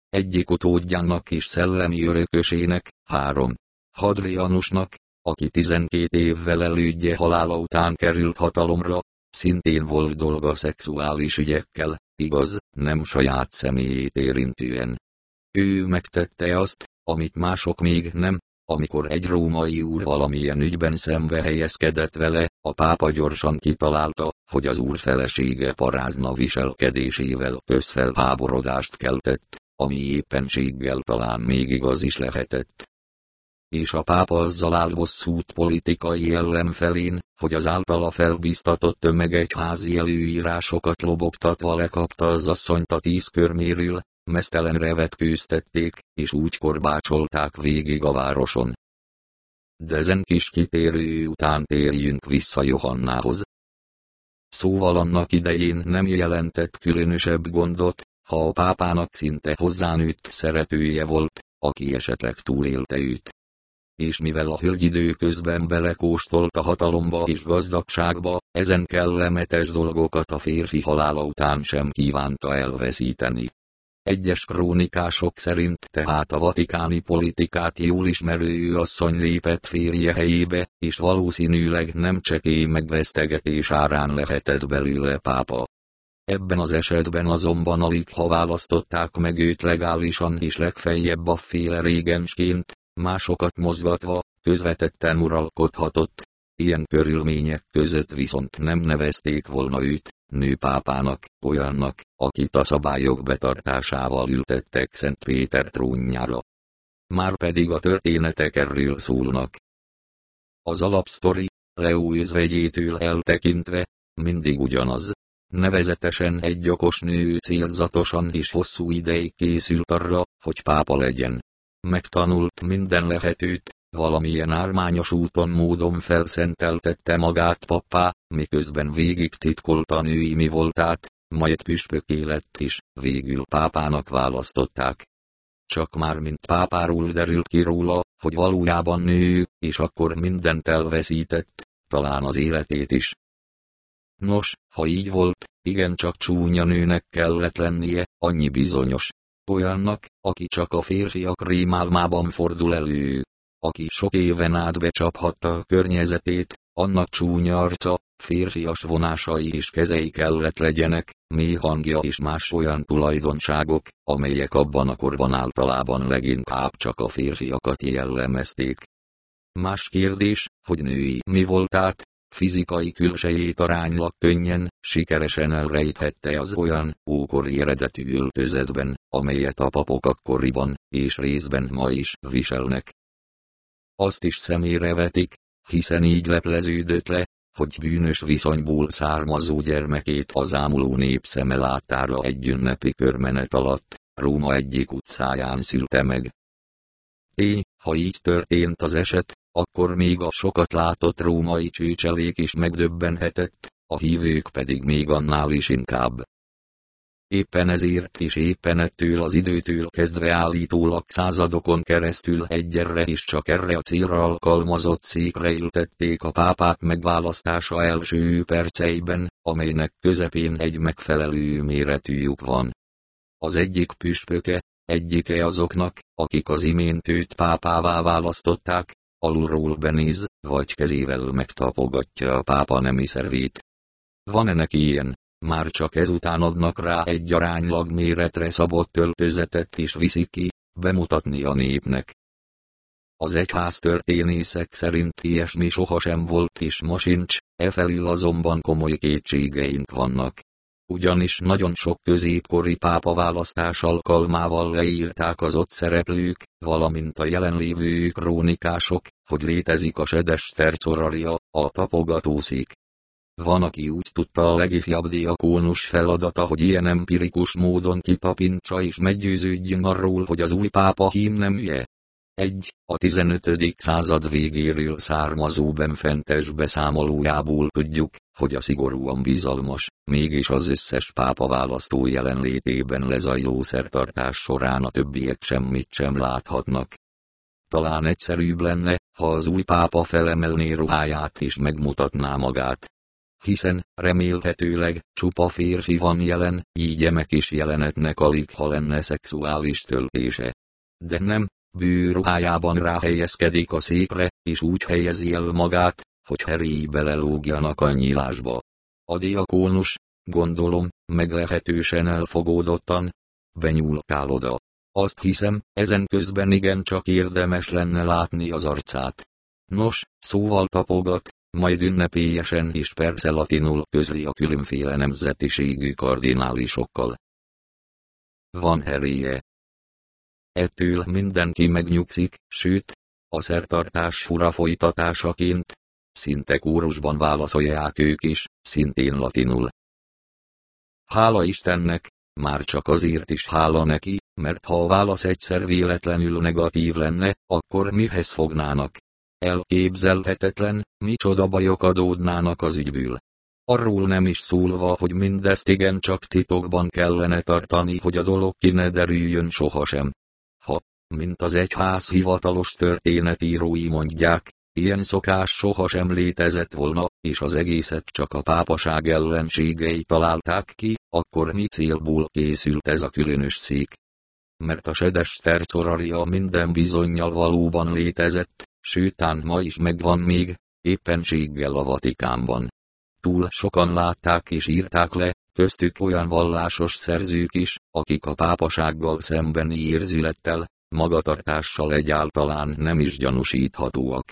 Egyik utódjának és szellemi örökösének, három. Hadrianusnak, aki 12 évvel elődje halála után került hatalomra, szintén volt dolga szexuális ügyekkel, igaz, nem saját személyét érintően. Ő megtette azt, amit mások még nem, amikor egy római úr valamilyen ügyben szembe helyezkedett vele, a pápa gyorsan kitalálta, hogy az úr felesége parázna viselkedésével közfelháborodást keltett, ami éppenséggel talán még igaz is lehetett. És a pápa azzal áll bosszút politikai ellenfelén, hogy az általa felbíztatott tömegegyházi előírásokat lobogtatva lekapta az asszonyt a tíz körméről, mesztelenre vetkőztették, és úgy korbácsolták végig a városon. De ezen kis kitérő után térjünk vissza Johannához. Szóval annak idején nem jelentett különösebb gondot, ha a pápának szinte hozzánőtt szeretője volt, aki esetleg túlélte őt és mivel a hölgy időközben belekóstolt a hatalomba és gazdagságba, ezen kellemetes dolgokat a férfi halála után sem kívánta elveszíteni. Egyes krónikások szerint tehát a vatikáni politikát jól ismerő asszony lépett férje helyébe, és valószínűleg nem csekély megvesztegetés árán lehetett belőle pápa. Ebben az esetben azonban alig ha választották meg őt legálisan és legfeljebb a féle régensként, másokat mozgatva, közvetetten uralkodhatott. Ilyen körülmények között viszont nem nevezték volna őt, nőpápának, olyannak, akit a szabályok betartásával ültettek Szent Péter trónjára. Márpedig a történetek erről szólnak. Az alapsztori, Leó özvegyétől eltekintve, mindig ugyanaz. Nevezetesen egy okos nő célzatosan és hosszú ideig készült arra, hogy pápa legyen megtanult minden lehetőt, valamilyen ármányos úton módon felszenteltette magát pappá, miközben végig titkolta női mi voltát, majd püspöké lett is, végül pápának választották. csak már mint pápáról derült ki róla, hogy valójában nő, és akkor mindent elveszített, talán az életét is. Nos, ha így volt, igencsak csúnya nőnek kellett lennie, annyi bizonyos. Olyannak, aki csak a férfiak rémálmában fordul elő. Aki sok éven át becsaphatta a környezetét, annak csúnya arca, férfias vonásai és kezei kellett legyenek, mély hangja és más olyan tulajdonságok, amelyek abban a korban általában leginkább csak a férfiakat jellemezték. Más kérdés, hogy női mi volt át, fizikai külsejét aránylag könnyen, sikeresen elrejthette az olyan, ókori eredetű öltözetben, amelyet a papok akkoriban, és részben ma is viselnek. Azt is szemére vetik, hiszen így lepleződött le, hogy bűnös viszonyból származó gyermekét az ámuló népszeme láttára egy ünnepi körmenet alatt, Róma egyik utcáján szülte meg. É, ha így történt az eset, akkor még a sokat látott római csőcselék is megdöbbenhetett, a hívők pedig még annál is inkább. Éppen ezért és éppen ettől az időtől kezdve állítólag századokon keresztül egyerre és csak erre a célra alkalmazott székre ültették a pápát megválasztása első perceiben, amelynek közepén egy megfelelő méretű lyuk van. Az egyik püspöke, egyike azoknak, akik az imént őt pápává választották, alulról benéz, vagy kezével megtapogatja a pápa nemi szervét. Van ennek ilyen, már csak ezután adnak rá egy aránylag méretre szabott öltözetet és viszik ki, bemutatni a népnek. Az egyház történészek szerint ilyesmi sohasem volt és ma sincs, e felül azonban komoly kétségeink vannak. Ugyanis nagyon sok középkori pápa választás alkalmával leírták az ott szereplők, valamint a jelenlévő krónikások, hogy létezik a sedes tercoraria, a tapogatószék. Van, aki úgy tudta a legifjabb diakónus feladata, hogy ilyen empirikus módon kitapintsa és meggyőződjön arról, hogy az új pápa hím nem üje. Egy, a 15. század végéről származó benfentes beszámolójából tudjuk, hogy a szigorúan bizalmas, mégis az összes pápa választó jelenlétében lezajló szertartás során a többiek semmit sem láthatnak. Talán egyszerűbb lenne, ha az új pápa felemelné ruháját és megmutatná magát, hiszen, remélhetőleg, csupa férfi van jelen, így emek is jelenetnek alig ha lenne szexuális töltése. De nem, bőruhájában ráhelyezkedik a székre, és úgy helyezi el magát, hogy Harry belelógjanak a nyílásba. A diakónus, gondolom, meglehetősen elfogódottan, benyúlkál oda. Azt hiszem, ezen közben igen csak érdemes lenne látni az arcát. Nos, szóval tapogat, majd ünnepélyesen és persze latinul közli a különféle nemzetiségű kardinálisokkal. Van herélye. Ettől mindenki megnyugszik, sőt, a szertartás fura folytatásaként, szinte kórusban válaszolják ők is, szintén latinul. Hála Istennek, már csak azért is hála neki, mert ha a válasz egyszer véletlenül negatív lenne, akkor mihez fognának? Elképzelhetetlen, micsoda bajok adódnának az ügyből. Arról nem is szólva, hogy mindezt igen csak titokban kellene tartani, hogy a dolog ki ne derüljön sohasem. Ha, mint az egyház hivatalos történetírói mondják, ilyen szokás sohasem létezett volna, és az egészet csak a pápaság ellenségei találták ki, akkor mi célból készült ez a különös szék? Mert a sedes tercoraria minden bizonyal valóban létezett, sőtán ma is megvan még, éppenséggel a Vatikánban. Túl sokan látták és írták le, köztük olyan vallásos szerzők is, akik a pápasággal szembeni érzülettel, magatartással egyáltalán nem is gyanúsíthatóak.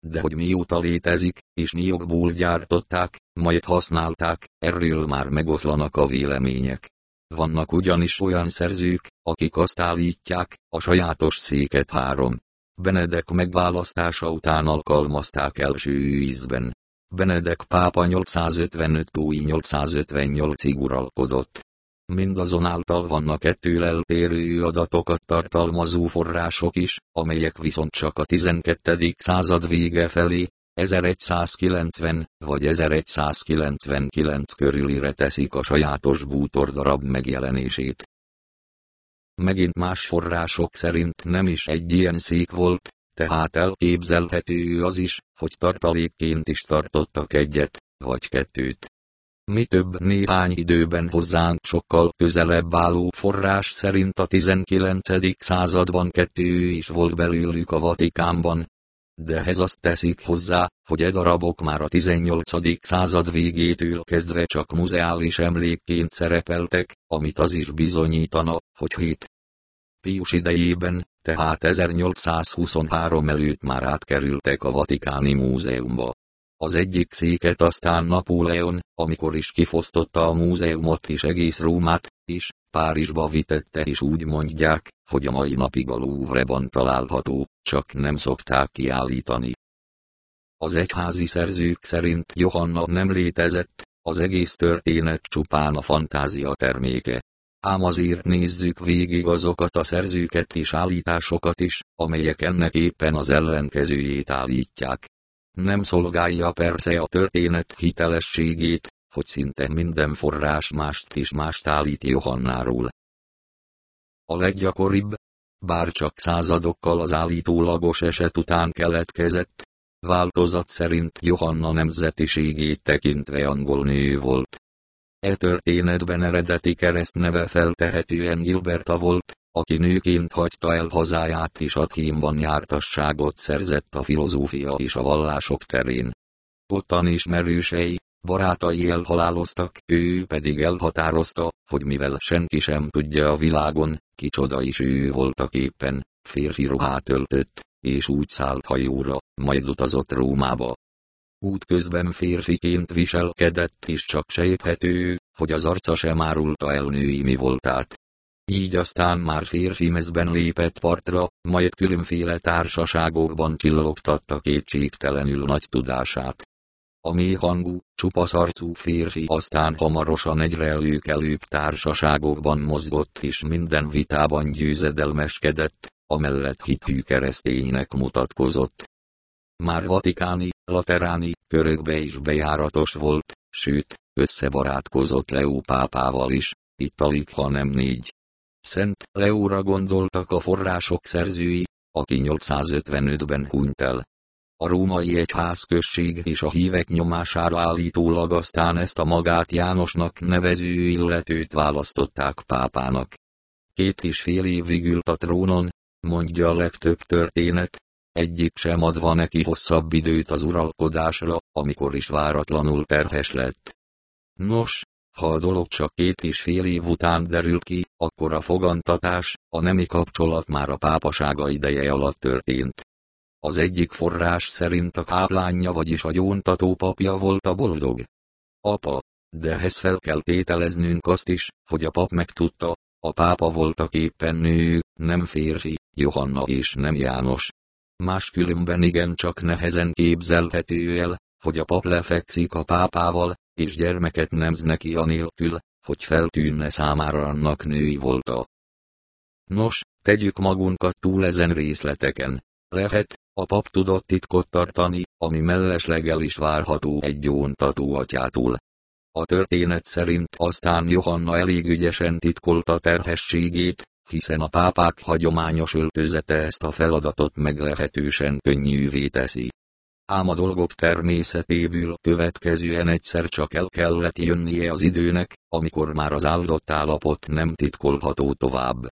De hogy mióta létezik, és mi jogból gyártották, majd használták, erről már megoszlanak a vélemények. Vannak ugyanis olyan szerzők, akik azt állítják, a sajátos széket három Benedek megválasztása után alkalmazták első ízben. Benedek pápa 855 tói 858-ig uralkodott. Mindazonáltal vannak ettől eltérő adatokat tartalmazó források is, amelyek viszont csak a 12. század vége felé, 1190 vagy 1199 körülire teszik a sajátos bútordarab megjelenését. Megint más források szerint nem is egy ilyen szék volt, tehát elképzelhető az is, hogy tartalékként is tartottak egyet, vagy kettőt. Mi több néhány időben hozzánk sokkal közelebb álló forrás szerint a 19. században kettő is volt belőlük a Vatikánban. De ez azt teszik hozzá, hogy e darabok már a 18. század végétől kezdve csak muzeális emlékként szerepeltek, amit az is bizonyítana, hogy hét. Pius idejében, tehát 1823 előtt már átkerültek a Vatikáni Múzeumba. Az egyik széket aztán Napóleon, amikor is kifosztotta a múzeumot és egész Rómát, is, Párizsba vitette és úgy mondják, hogy a mai napig a Louvre-ban található, csak nem szokták kiállítani. Az egyházi szerzők szerint Johanna nem létezett, az egész történet csupán a fantázia terméke. Ám azért nézzük végig azokat a szerzőket és állításokat is, amelyek ennek éppen az ellenkezőjét állítják. Nem szolgálja persze a történet hitelességét, hogy szinte minden forrás mást és mást állít Johannáról. A leggyakoribb, bár csak századokkal az állítólagos eset után keletkezett, változat szerint Johanna nemzetiségét tekintve angol nő volt. E történetben eredeti keresztneve feltehetően Gilberta volt, aki nőként hagyta el hazáját és Athénban jártasságot szerzett a filozófia és a vallások terén. Ottan ismerősei, barátai elhaláloztak, ő pedig elhatározta, hogy mivel senki sem tudja a világon, kicsoda is ő voltak éppen, férfi ruhát öltött, és úgy szállt hajóra, majd utazott Rómába. Útközben férfiként viselkedett és csak sejthető, hogy az arca sem árulta el női mi voltát. Így aztán már férfi mezben lépett partra, majd különféle társaságokban csillogtatta kétségtelenül nagy tudását. A mély hangú, csupasz arcú férfi aztán hamarosan egyre előkelőbb társaságokban mozgott és minden vitában győzedelmeskedett, amellett hithű kereszténynek mutatkozott. Már vatikáni, lateráni, körökbe is bejáratos volt, sőt, összebarátkozott Leó pápával is, itt alig ha négy. Szent Leóra gondoltak a források szerzői, aki 855-ben hunyt el. A római egyházközség és a hívek nyomására állítólag aztán ezt a magát Jánosnak nevező illetőt választották pápának. Két és fél évig ült a trónon, mondja a legtöbb történet, egyik sem adva neki hosszabb időt az uralkodásra, amikor is váratlanul terhes lett. Nos, ha a dolog csak két és fél év után derül ki, akkor a fogantatás, a nemi kapcsolat már a pápasága ideje alatt történt. Az egyik forrás szerint a káplánja vagyis a gyóntató papja volt a boldog. Apa, de ehhez fel kell tételeznünk azt is, hogy a pap megtudta, a pápa voltak éppen nő, nem férfi, Johanna és nem János. Máskülönben igen csak nehezen képzelhető el, hogy a pap lefekszik a pápával, és gyermeket nemz neki anélkül, hogy feltűnne számára annak női volta. Nos, tegyük magunkat túl ezen részleteken. Lehet, a pap tudott titkot tartani, ami mellesleggel is várható egy gyóntató atyától. A történet szerint aztán Johanna elég ügyesen titkolta terhességét, hiszen a pápák hagyományos öltözete ezt a feladatot meglehetősen könnyűvé teszi. Ám a dolgok természetéből következően egyszer csak el kellett jönnie az időnek, amikor már az áldott állapot nem titkolható tovább.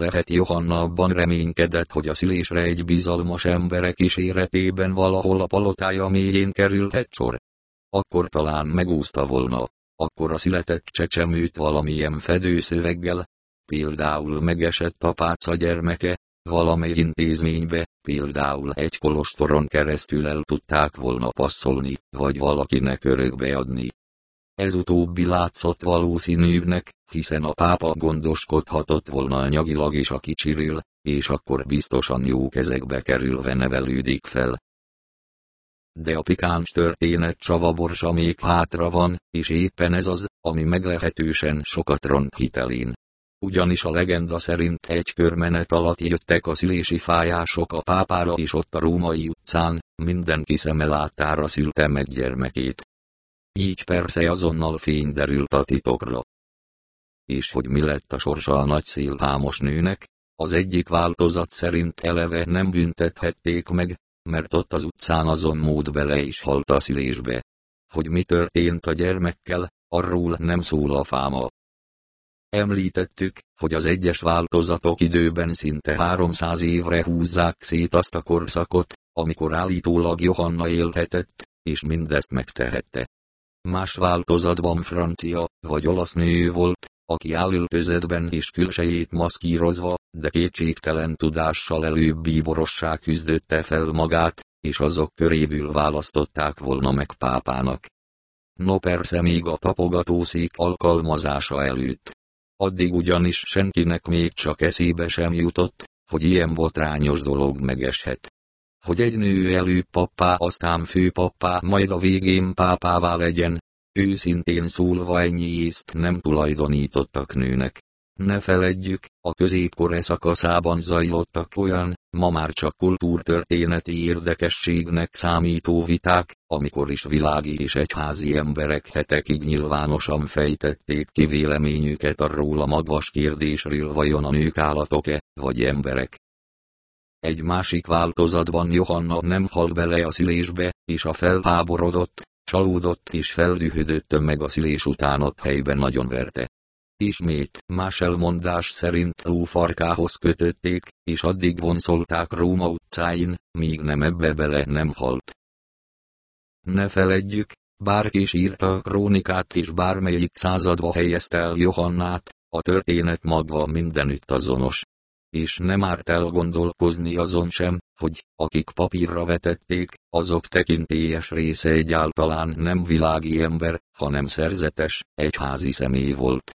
Lehet Johanna abban reménykedett, hogy a szülésre egy bizalmas emberek kíséretében valahol a palotája mélyén kerülhet sor. Akkor talán megúszta volna, akkor a született csecsemőt valamilyen fedőszöveggel, például megesett apáca gyermeke, valamely intézménybe, például egy kolostoron keresztül el tudták volna passzolni, vagy valakinek örökbe adni. Ez utóbbi látszott valószínűbbnek, hiszen a pápa gondoskodhatott volna anyagilag is a kicsiről, és akkor biztosan jó kezekbe kerülve nevelődik fel. De a pikáns történet csavaborsa még hátra van, és éppen ez az, ami meglehetősen sokat ront hitelén. Ugyanis a legenda szerint egy körmenet alatt jöttek a szülési fájások a pápára és ott a római utcán, mindenki szeme láttára szülte meg gyermekét. Így persze azonnal fény derült a titokra. és hogy mi lett a sorsa a nagy szélhámos nőnek, az egyik változat szerint eleve nem büntethették meg, mert ott az utcán azon mód bele is halt a szülésbe. Hogy mi történt a gyermekkel, arról nem szól a fáma. Említettük, hogy az egyes változatok időben szinte 300 évre húzzák szét azt a korszakot, amikor állítólag Johanna élhetett, és mindezt megtehette. Más változatban francia vagy olasz nő volt, aki állöltözetben és külsejét maszkírozva, de kétségtelen tudással előbb bíborossá küzdötte fel magát, és azok köréből választották volna meg pápának. No persze még a tapogatószék alkalmazása előtt. Addig ugyanis senkinek még csak eszébe sem jutott, hogy ilyen botrányos dolog megeshet. Hogy egy nő előbb pappá aztán főpappá majd a végén pápává legyen, őszintén szólva ennyi észt nem tulajdonítottak nőnek. Ne feledjük, a középkor szakaszában zajlottak olyan, ma már csak kultúrtörténeti érdekességnek számító viták, amikor is világi és egyházi emberek hetekig nyilvánosan fejtették ki véleményüket arról a magvas kérdésről vajon a nők állatok-e, vagy emberek. Egy másik változatban Johanna nem hal bele a szülésbe, és a felháborodott, csalódott és feldühödött tömeg a szülés után ott helyben nagyon verte. Ismét, más elmondás szerint lófarkához kötötték, és addig vonszolták Róma utcáin, míg nem ebbe bele nem halt. Ne feledjük, bárki is írta a krónikát és bármelyik századba helyezte el Johannát, a történet magva mindenütt azonos. És nem árt elgondolkozni azon sem, hogy, akik papírra vetették, azok tekintélyes része egyáltalán nem világi ember, hanem szerzetes, egyházi személy volt.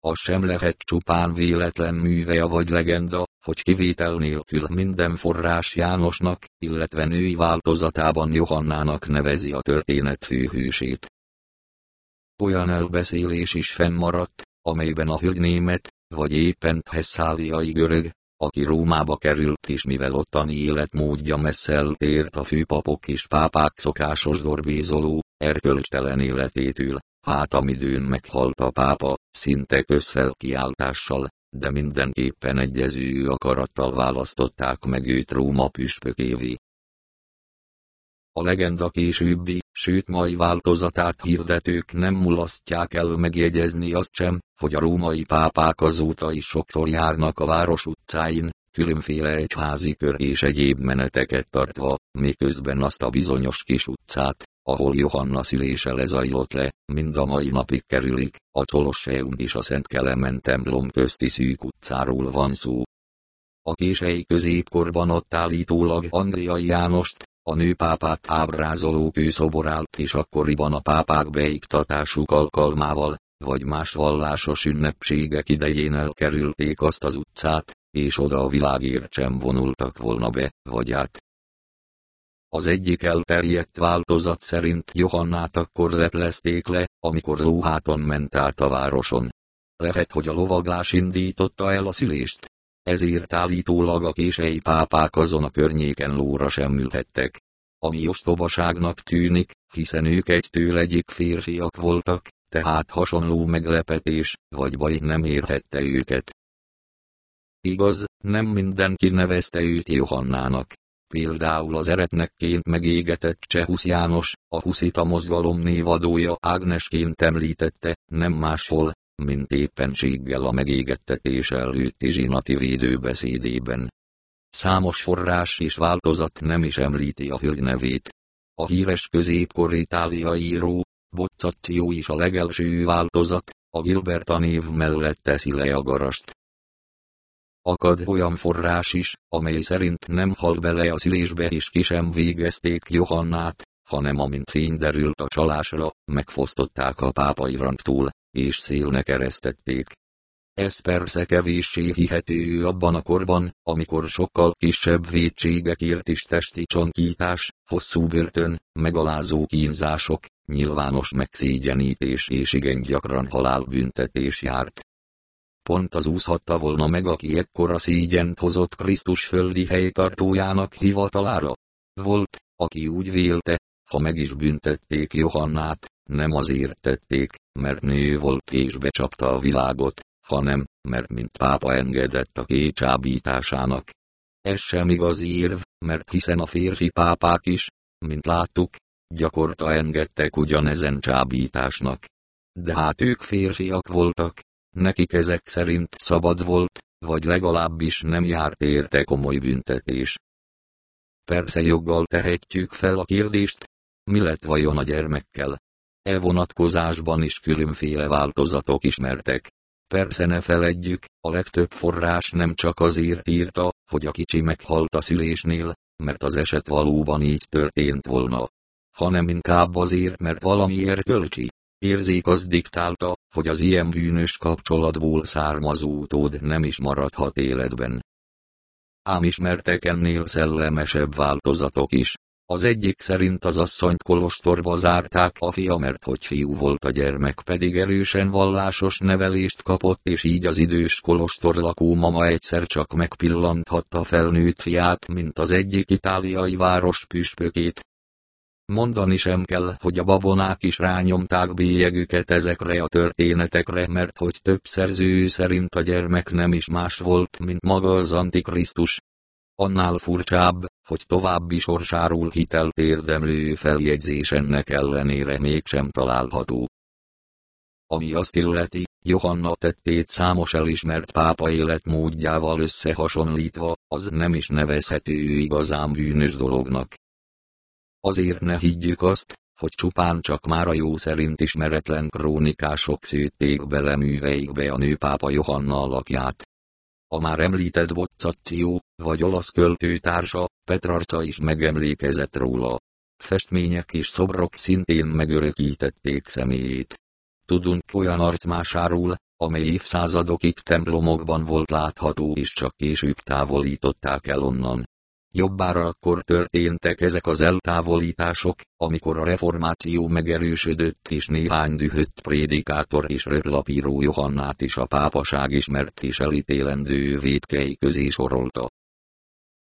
Az sem lehet csupán véletlen műveja vagy legenda, hogy kivétel nélkül minden forrás Jánosnak, illetve női változatában Johannának nevezi a történet főhősét. Olyan elbeszélés is fennmaradt, amelyben a hölgynémet, vagy éppen hesszáliai görög, aki Rómába került és mivel ottani életmódja messze eltért a főpapok és pápák szokásos dorbézoló, erkölcstelen életétől, hát amidőn meghalt a pápa, szinte közfelkiáltással, de mindenképpen egyező akarattal választották meg őt Róma püspökévé. A legenda későbbi, sőt mai változatát hirdetők nem mulasztják el megjegyezni azt sem, hogy a római pápák azóta is sokszor járnak a város utcáin, különféle egyházi kör és egyéb meneteket tartva, miközben azt a bizonyos kis utcát, ahol Johanna szülése lezajlott le, mind a mai napig kerülik, a Colosseum és a Szent Kelemen templom közti szűk utcáról van szó. A kései középkorban ott állítólag Angliai Jánost, a nőpápát ábrázoló kőszobor állt és akkoriban a pápák beiktatásuk alkalmával, vagy más vallásos ünnepségek idején elkerülték azt az utcát, és oda a világért sem vonultak volna be, vagy át. Az egyik elterjedt változat szerint Johannát akkor leplezték le, amikor lóháton ment át a városon. Lehet, hogy a lovaglás indította el a szülést. Ezért állítólag a kései pápák azon a környéken lóra sem ülhettek. Ami ostobaságnak tűnik, hiszen ők egytől egyik férfiak voltak, tehát hasonló meglepetés, vagy baj nem érhette őket. Igaz, nem mindenki nevezte őt Johannának. Például az eretnekként megégetett Csehusz János, a huszita mozgalom névadója Ágnesként említette, nem máshol, mint éppenséggel a megégettetés előtti zsinati védőbeszédében. Számos forrás és változat nem is említi a hölgy nevét. A híres középkor itáliai író, Boccaccio is a legelső változat, a Gilberta név mellett teszi le a garast. Akad olyan forrás is, amely szerint nem hal bele a szülésbe és ki sem végezték Johannát, hanem amint fény derült a csalásra, megfosztották a pápai rangtól, és szélnek eresztették. Ez persze kevéssé hihető abban a korban, amikor sokkal kisebb vétségekért is testi csonkítás, hosszú börtön, megalázó kínzások, nyilvános megszégyenítés és igen gyakran halálbüntetés járt. Pont az úszhatta volna meg, aki ekkora szégyent hozott Krisztus földi helytartójának hivatalára. Volt, aki úgy vélte, ha meg is büntették Johannát, nem azért tették, mert nő volt és becsapta a világot, hanem, mert mint pápa engedett a kécsábításának. Ez sem igaz érv, mert hiszen a férfi pápák is, mint láttuk, gyakorta engedtek ugyanezen csábításnak. De hát ők férfiak voltak, nekik ezek szerint szabad volt, vagy legalábbis nem járt érte komoly büntetés. Persze joggal tehetjük fel a kérdést, mi lett vajon a gyermekkel? E vonatkozásban is különféle változatok ismertek. Persze ne feledjük, a legtöbb forrás nem csak azért írta, hogy a kicsi meghalt a szülésnél, mert az eset valóban így történt volna, hanem inkább azért, mert valamiért kölcsi. Érzék az diktálta, hogy az ilyen bűnös kapcsolatból származó utód nem is maradhat életben. Ám ismertek ennél szellemesebb változatok is. Az egyik szerint az asszonyt kolostorba zárták a fia, mert hogy fiú volt a gyermek pedig erősen vallásos nevelést kapott és így az idős kolostor lakó mama egyszer csak megpillanthatta felnőtt fiát, mint az egyik itáliai város püspökét, Mondani sem kell, hogy a babonák is rányomták bélyegüket ezekre a történetekre, mert hogy több szerző szerint a gyermek nem is más volt, mint maga az Antikrisztus. Annál furcsább, hogy további sorsáról hitelt érdemlő feljegyzés ennek ellenére mégsem található. Ami azt illeti, Johanna tettét számos elismert pápa életmódjával összehasonlítva, az nem is nevezhető igazán bűnös dolognak. Azért ne higgyük azt, hogy csupán csak már a jó szerint ismeretlen krónikások szőtték bele műveikbe a nőpápa Johanna alakját. A már említett Boccaccio, vagy olasz költőtársa, Petrarca is megemlékezett róla. Festmények és szobrok szintén megörökítették személyét. Tudunk olyan arcmásáról, amely évszázadokig templomokban volt látható és csak később távolították el onnan. Jobbára akkor történtek ezek az eltávolítások, amikor a reformáció megerősödött és néhány dühött prédikátor és röplapíró Johannát is a pápaság ismert és elítélendő védkei közé sorolta.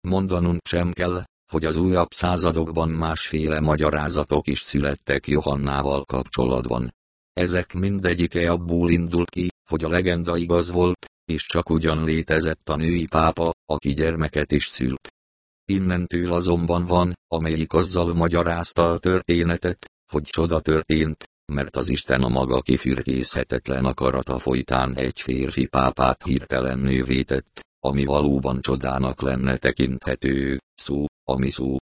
Mondanunk sem kell, hogy az újabb századokban másféle magyarázatok is születtek Johannával kapcsolatban. Ezek mindegyike abból indult ki, hogy a legenda igaz volt, és csak ugyan létezett a női pápa, aki gyermeket is szült. Innentől azonban van, amelyik azzal magyarázta a történetet, hogy csoda történt, mert az Isten a maga kifürkészhetetlen akarata folytán egy férfi pápát hirtelen nővé ami valóban csodának lenne tekinthető, szó, ami szó.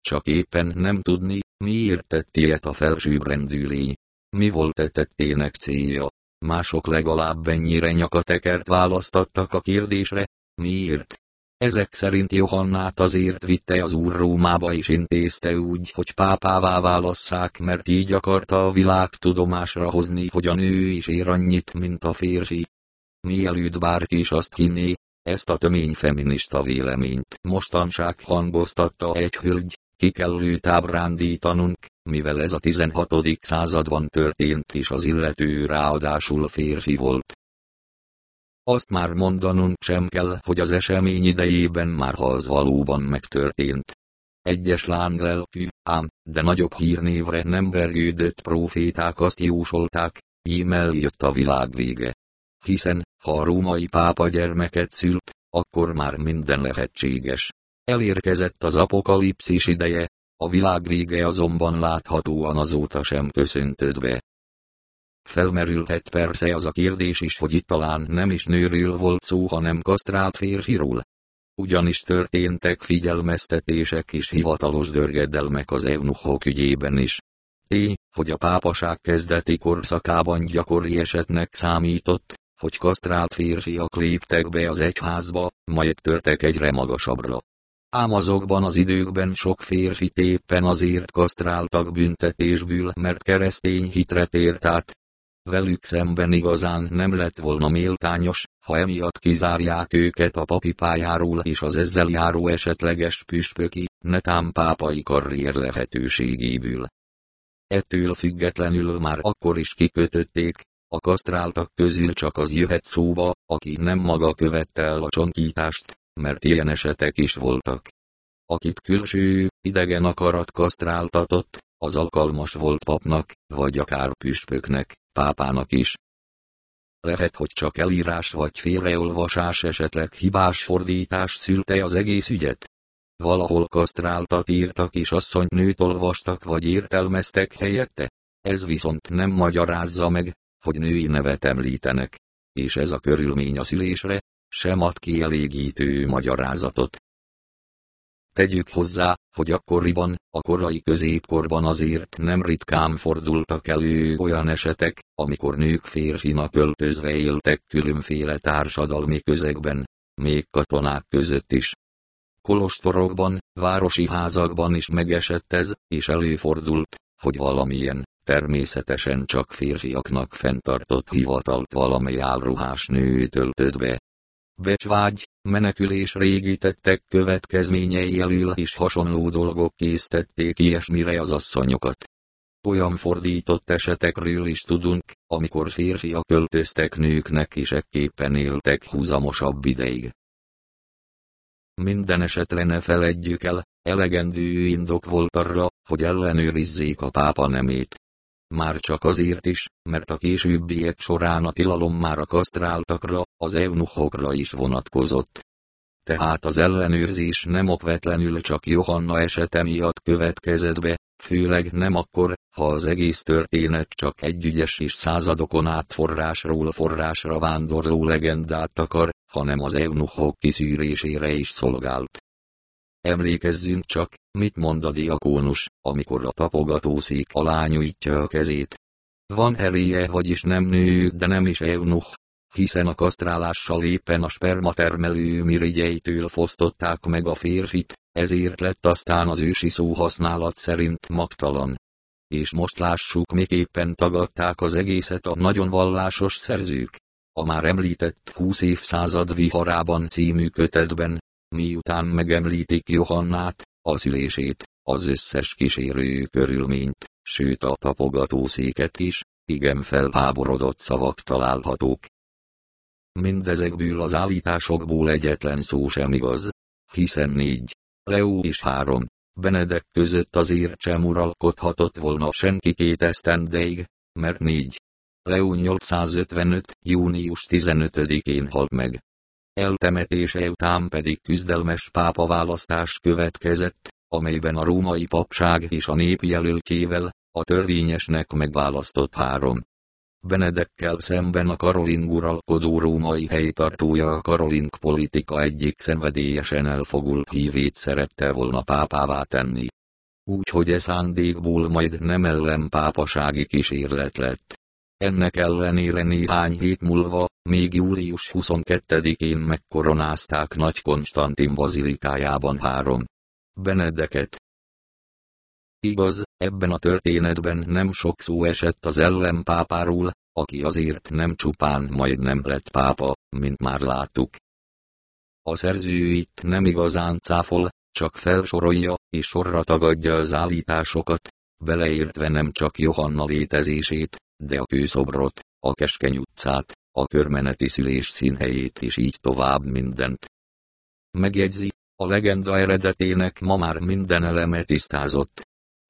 Csak éppen nem tudni, miért tett ilyet a felsőbbrendű lény. Mi volt e tettének célja? Mások legalább ennyire nyakatekert választattak a kérdésre, miért? Ezek szerint Johannát azért vitte az úr Rómába és intézte úgy, hogy pápává válasszák, mert így akarta a világ tudomásra hozni, hogy a nő is ér annyit, mint a férfi. Mielőtt bárki is azt hinné, ezt a tömény feminista véleményt mostanság hangoztatta egy hölgy, ki kell őt ábrándítanunk, mivel ez a 16. században történt és az illető ráadásul férfi volt. Azt már mondanunk sem kell, hogy az esemény idejében már ha az valóban megtörtént. Egyes lánglelkű, ám, de nagyobb hírnévre nem vergődött proféták azt jósolták, ímel jött a világ vége. Hiszen, ha a római pápa gyermeket szült, akkor már minden lehetséges. Elérkezett az apokalipszis ideje, a világ vége azonban láthatóan azóta sem köszöntött be. Felmerülhet persze az a kérdés is, hogy itt talán nem is nőről volt szó, hanem kasztrált férfiról. Ugyanis történtek figyelmeztetések és hivatalos dörgedelmek az eunuchok ügyében is. Tény, hogy a pápaság kezdeti korszakában gyakori esetnek számított, hogy kasztrált férfiak léptek be az egyházba, majd törtek egyre magasabbra. Ám azokban az időkben sok férfi éppen azért kasztráltak büntetésből, mert keresztény hitre tért át, Velük szemben igazán nem lett volna méltányos, ha emiatt kizárják őket a papi pályáról és az ezzel járó esetleges püspöki, netán pápai karrier lehetőségéből. Ettől függetlenül már akkor is kikötötték, a kasztráltak közül csak az jöhet szóba, aki nem maga követte el a csonkítást, mert ilyen esetek is voltak. Akit külső, idegen akarat kasztráltatott, az alkalmas volt papnak, vagy akár püspöknek, pápának is. Lehet, hogy csak elírás vagy félreolvasás esetleg hibás fordítás szülte az egész ügyet. Valahol kasztráltat írtak és asszonynőt olvastak vagy értelmeztek helyette. Ez viszont nem magyarázza meg, hogy női nevet említenek. És ez a körülmény a szülésre, sem ad kielégítő magyarázatot. Tegyük hozzá, hogy akkoriban, a korai középkorban azért nem ritkán fordultak elő olyan esetek, amikor nők férfinak öltözve éltek különféle társadalmi közegben, még katonák között is. Kolostorokban, városi házakban is megesett ez, és előfordult, hogy valamilyen, természetesen csak férfiaknak fenntartott hivatalt valamely álruhás nő töltött be, becsvágy, menekülés régi tettek következményei elől is hasonló dolgok készítették ilyesmire az asszonyokat. Olyan fordított esetekről is tudunk, amikor férfiak költöztek nőknek és ekképpen éltek húzamosabb ideig. Minden esetre ne feledjük el, elegendő indok volt arra, hogy ellenőrizzék a pápa nemét. Már csak azért is, mert a későbbiek során a tilalom már a kasztráltakra, az eunuchokra is vonatkozott. Tehát az ellenőrzés nem okvetlenül csak Johanna esete miatt következett be, főleg nem akkor, ha az egész történet csak egy ügyes és századokon át forrásról forrásra vándorló legendát akar, hanem az eunuchok kiszűrésére is szolgált. Emlékezzünk csak, mit mond a diakónus, amikor a tapogatószék alá nyújtja a kezét. Van eréje vagyis nem nő, de nem is eunuch, hiszen a kasztrálással éppen a spermatermelő mirigyeitől fosztották meg a férfit, ezért lett aztán az ősi szó használat szerint magtalan. És most lássuk miképpen tagadták az egészet a nagyon vallásos szerzők. A már említett 20 évszázad viharában című kötetben, miután megemlítik Johannát, a szülését, az összes kísérő körülményt, sőt a tapogatószéket is, igen felháborodott szavak találhatók. Mindezekből az állításokból egyetlen szó sem igaz, hiszen négy, Leó és három, Benedek között azért sem uralkodhatott volna senki két esztendeig, mert négy. Leó 855. június 15-én halt meg. Eltemetése után pedig küzdelmes pápa választás következett, amelyben a római papság és a nép jelöltjével, a törvényesnek megválasztott három. Benedekkel szemben a Karolin uralkodó római helytartója a Karolink politika egyik szenvedélyesen elfogult hívét szerette volna pápává tenni. Úgyhogy e szándékból majd nem ellen pápasági kísérlet lett. Ennek ellenére néhány hét múlva, még július 22-én megkoronázták Nagy Konstantin bazilikájában három. Benedeket. Igaz, ebben a történetben nem sok szó esett az ellenpápáról, aki azért nem csupán majd nem lett pápa, mint már láttuk. A szerző itt nem igazán cáfol, csak felsorolja és sorra tagadja az állításokat, beleértve nem csak Johanna létezését, de a kőszobrot, a keskeny utcát, a körmeneti szülés színhelyét és így tovább mindent. Megjegyzi, a legenda eredetének ma már minden eleme tisztázott,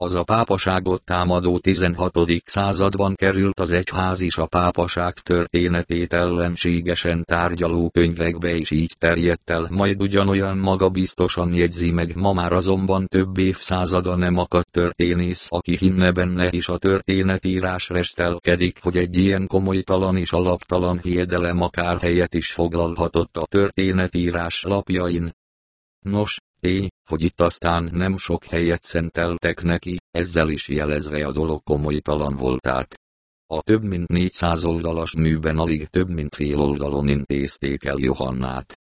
az a pápaságot támadó 16. században került az egyház is a pápaság történetét ellenségesen tárgyaló könyvekbe és így terjedt el, majd ugyanolyan magabiztosan jegyzi meg ma már azonban több évszázada nem akadt történész, aki hinne benne és a történetírás restelkedik, hogy egy ilyen komolytalan és alaptalan hiedelem akár helyet is foglalhatott a történetírás lapjain. Nos, Tény, hogy itt aztán nem sok helyet szenteltek neki, ezzel is jelezve a dolog komolytalan voltát. A több mint 400 oldalas műben alig több mint fél oldalon intézték el Johannát.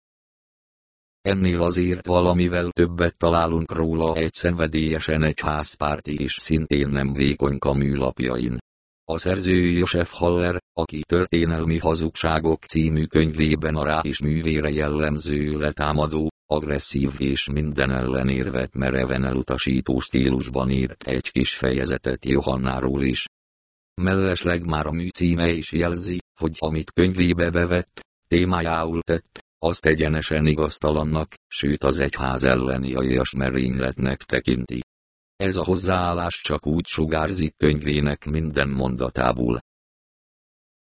Ennél azért valamivel többet találunk róla egy szenvedélyesen egy házpárti és szintén nem vékonyka műlapjain. A szerző Josef Haller, aki történelmi hazugságok című könyvében a rá is művére jellemző letámadó, agresszív és minden ellenérvet mereven elutasító stílusban írt egy kis fejezetet Johannáról is. Mellesleg már a mű címe is jelzi, hogy amit könyvébe bevett, témájául tett, azt egyenesen igaztalannak, sőt az egyház elleni aljas merényletnek tekinti. ez a hozzáállás csak úgy sugárzik könyvének minden mondatából.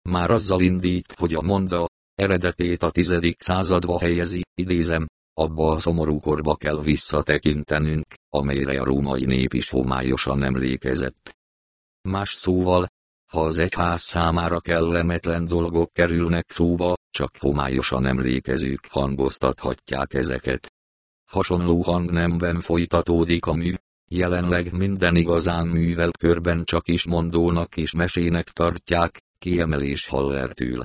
Már azzal indít, hogy a monda, eredetét a tizedik századba helyezi, idézem, abba a szomorú korba kell visszatekintenünk, amelyre a római nép is homályosan emlékezett. Más szóval, ha az egyház számára kellemetlen dolgok kerülnek szóba, csak homályosan emlékezők hangoztathatják ezeket. Hasonló hangnemben folytatódik a mű, jelenleg minden igazán művelt körben csak is mondónak és mesének tartják, kiemelés Hallertől.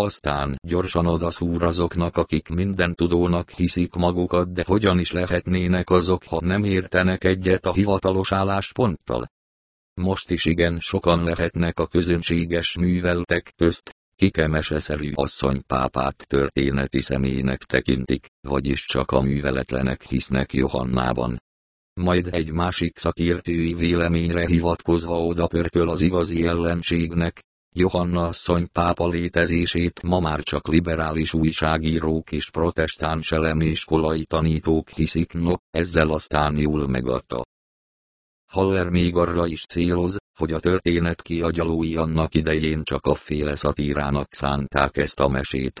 Aztán gyorsan odaszúr azoknak, akik minden tudónak hiszik magukat, de hogyan is lehetnének azok, ha nem értenek egyet a hivatalos állásponttal. Most is igen sokan lehetnek a közönséges műveltek közt, kikemeseszerű asszony pápát történeti személynek tekintik, vagyis csak a műveletlenek hisznek Johannában. Majd egy másik szakértői véleményre hivatkozva oda pörköl az igazi ellenségnek, Johanna asszony pápa létezését ma már csak liberális újságírók és protestáns elemiskolai tanítók hiszik no, ezzel aztán jól megadta. Haller még arra is céloz, hogy a történet kiagyalói annak idején csak a féle szatírának szánták ezt a mesét.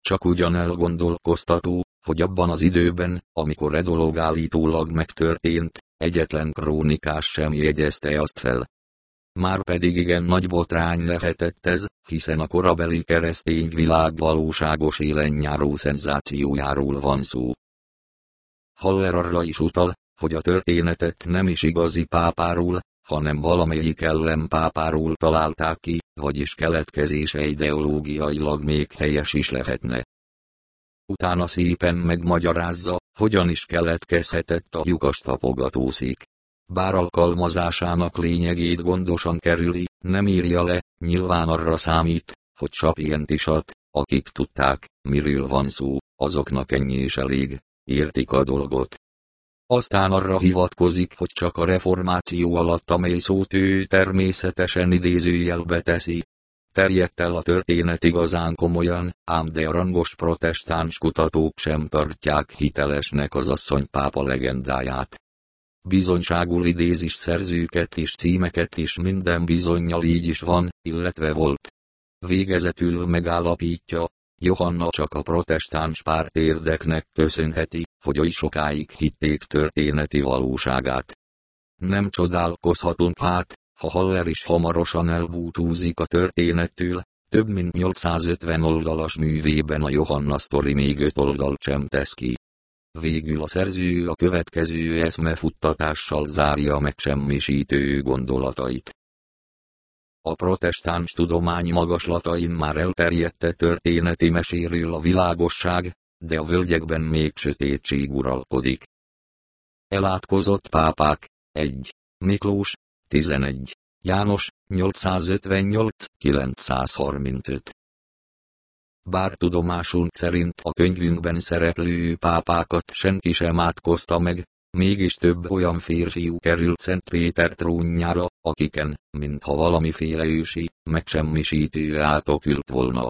Csak ugyan elgondolkoztató, hogy abban az időben, amikor e dolog állítólag megtörtént, egyetlen krónikás sem jegyezte azt fel. Már pedig igen nagy botrány lehetett ez, hiszen a korabeli keresztény világ valóságos élenjáró szenzációjáról van szó. Haller arra is utal, hogy a történetet nem is igazi pápáról, hanem valamelyik ellenpápáról találták ki, vagyis keletkezése ideológiailag még helyes is lehetne. Utána szépen megmagyarázza, hogyan is keletkezhetett a lyukas tapogatószék. Bár alkalmazásának lényegét gondosan kerüli, nem írja le, nyilván arra számít, hogy sapient is ad, akik tudták, miről van szó, azoknak ennyi is elég, értik a dolgot. Aztán arra hivatkozik, hogy csak a reformáció alatt amely szót ő természetesen idézőjelbe teszi. Terjedt el a történet igazán komolyan, ám de a rangos protestáns kutatók sem tartják hitelesnek az asszonypápa legendáját. Bizonyságul idéz is szerzőket és címeket is minden bizonyal így is van, illetve volt. Végezetül megállapítja, Johanna csak a protestáns párt érdeknek köszönheti, hogy oly sokáig hitték történeti valóságát. Nem csodálkozhatunk hát, ha Haller is hamarosan elbúcsúzik a történettől, több mint 850 oldalas művében a Johanna sztori még öt oldal sem tesz ki. Végül a szerző a következő eszmefuttatással zárja meg semmisítő gondolatait. A protestáns tudomány magaslatain már elterjedte történeti meséről a világosság, de a völgyekben még sötétség uralkodik. Elátkozott pápák, 1. Miklós, 11. János, 858-935. Bár tudomásunk szerint a könyvünkben szereplő pápákat senki sem átkozta meg, mégis több olyan férfiú került Szent Péter trónjára, akiken, mintha valamiféle ősi, megsemmisítő átokült volna.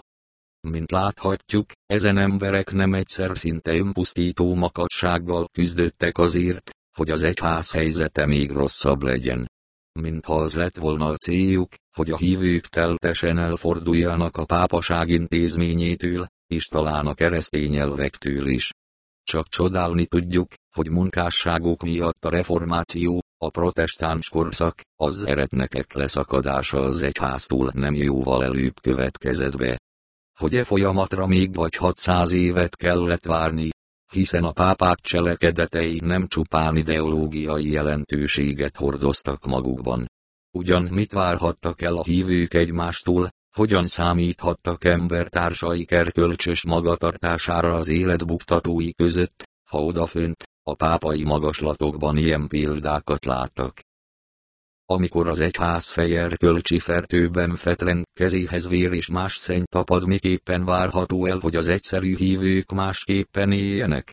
Mint láthatjuk, ezen emberek nem egyszer szinte önpusztító makadsággal küzdöttek azért, hogy az egyház helyzete még rosszabb legyen. Mintha az lett volna a céljuk, hogy a hívők teltesen elforduljanak a pápaság intézményétől, és talán a keresztény elvektől is. Csak csodálni tudjuk, hogy munkásságok miatt a reformáció, a protestáns korszak, az eretnekek leszakadása az egyháztól nem jóval előbb következett be hogy e folyamatra még vagy 600 évet kellett várni, hiszen a pápák cselekedetei nem csupán ideológiai jelentőséget hordoztak magukban. Ugyan mit várhattak el a hívők egymástól, hogyan számíthattak embertársai erkölcsös magatartására az életbuktatói között, ha odafönt, a pápai magaslatokban ilyen példákat láttak amikor az egyház fejerkölcsi fertőben fetlen kezéhez vér és más szenny tapad miképpen várható el, hogy az egyszerű hívők másképpen éljenek?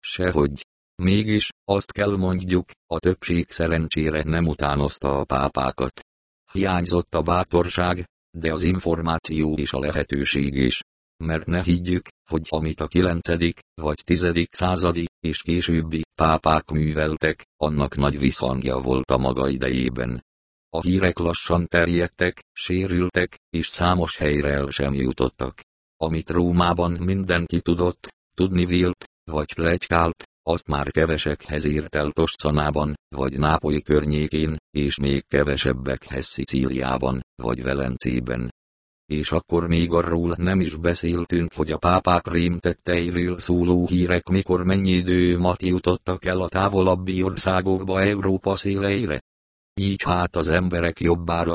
Sehogy. Mégis, azt kell mondjuk, a többség szerencsére nem utánozta a pápákat. Hiányzott a bátorság, de az információ és a lehetőség is. Mert ne higgyük, hogy amit a kilencedik vagy tizedik századi és későbbi pápák műveltek, annak nagy visszhangja volt a maga idejében. A hírek lassan terjedtek, sérültek, és számos helyre el sem jutottak. Amit Rómában mindenki tudott, tudni vélt, vagy plegykált, azt már kevesekhez ért el Toscanában, vagy Nápoly környékén, és még kevesebbekhez Szicíliában, vagy Velencében. És akkor még arról nem is beszéltünk, hogy a pápák rémtetteiről szóló hírek mikor mennyi idő mat jutottak el a távolabbi országokba Európa széleire. Így hát az emberek jobbára,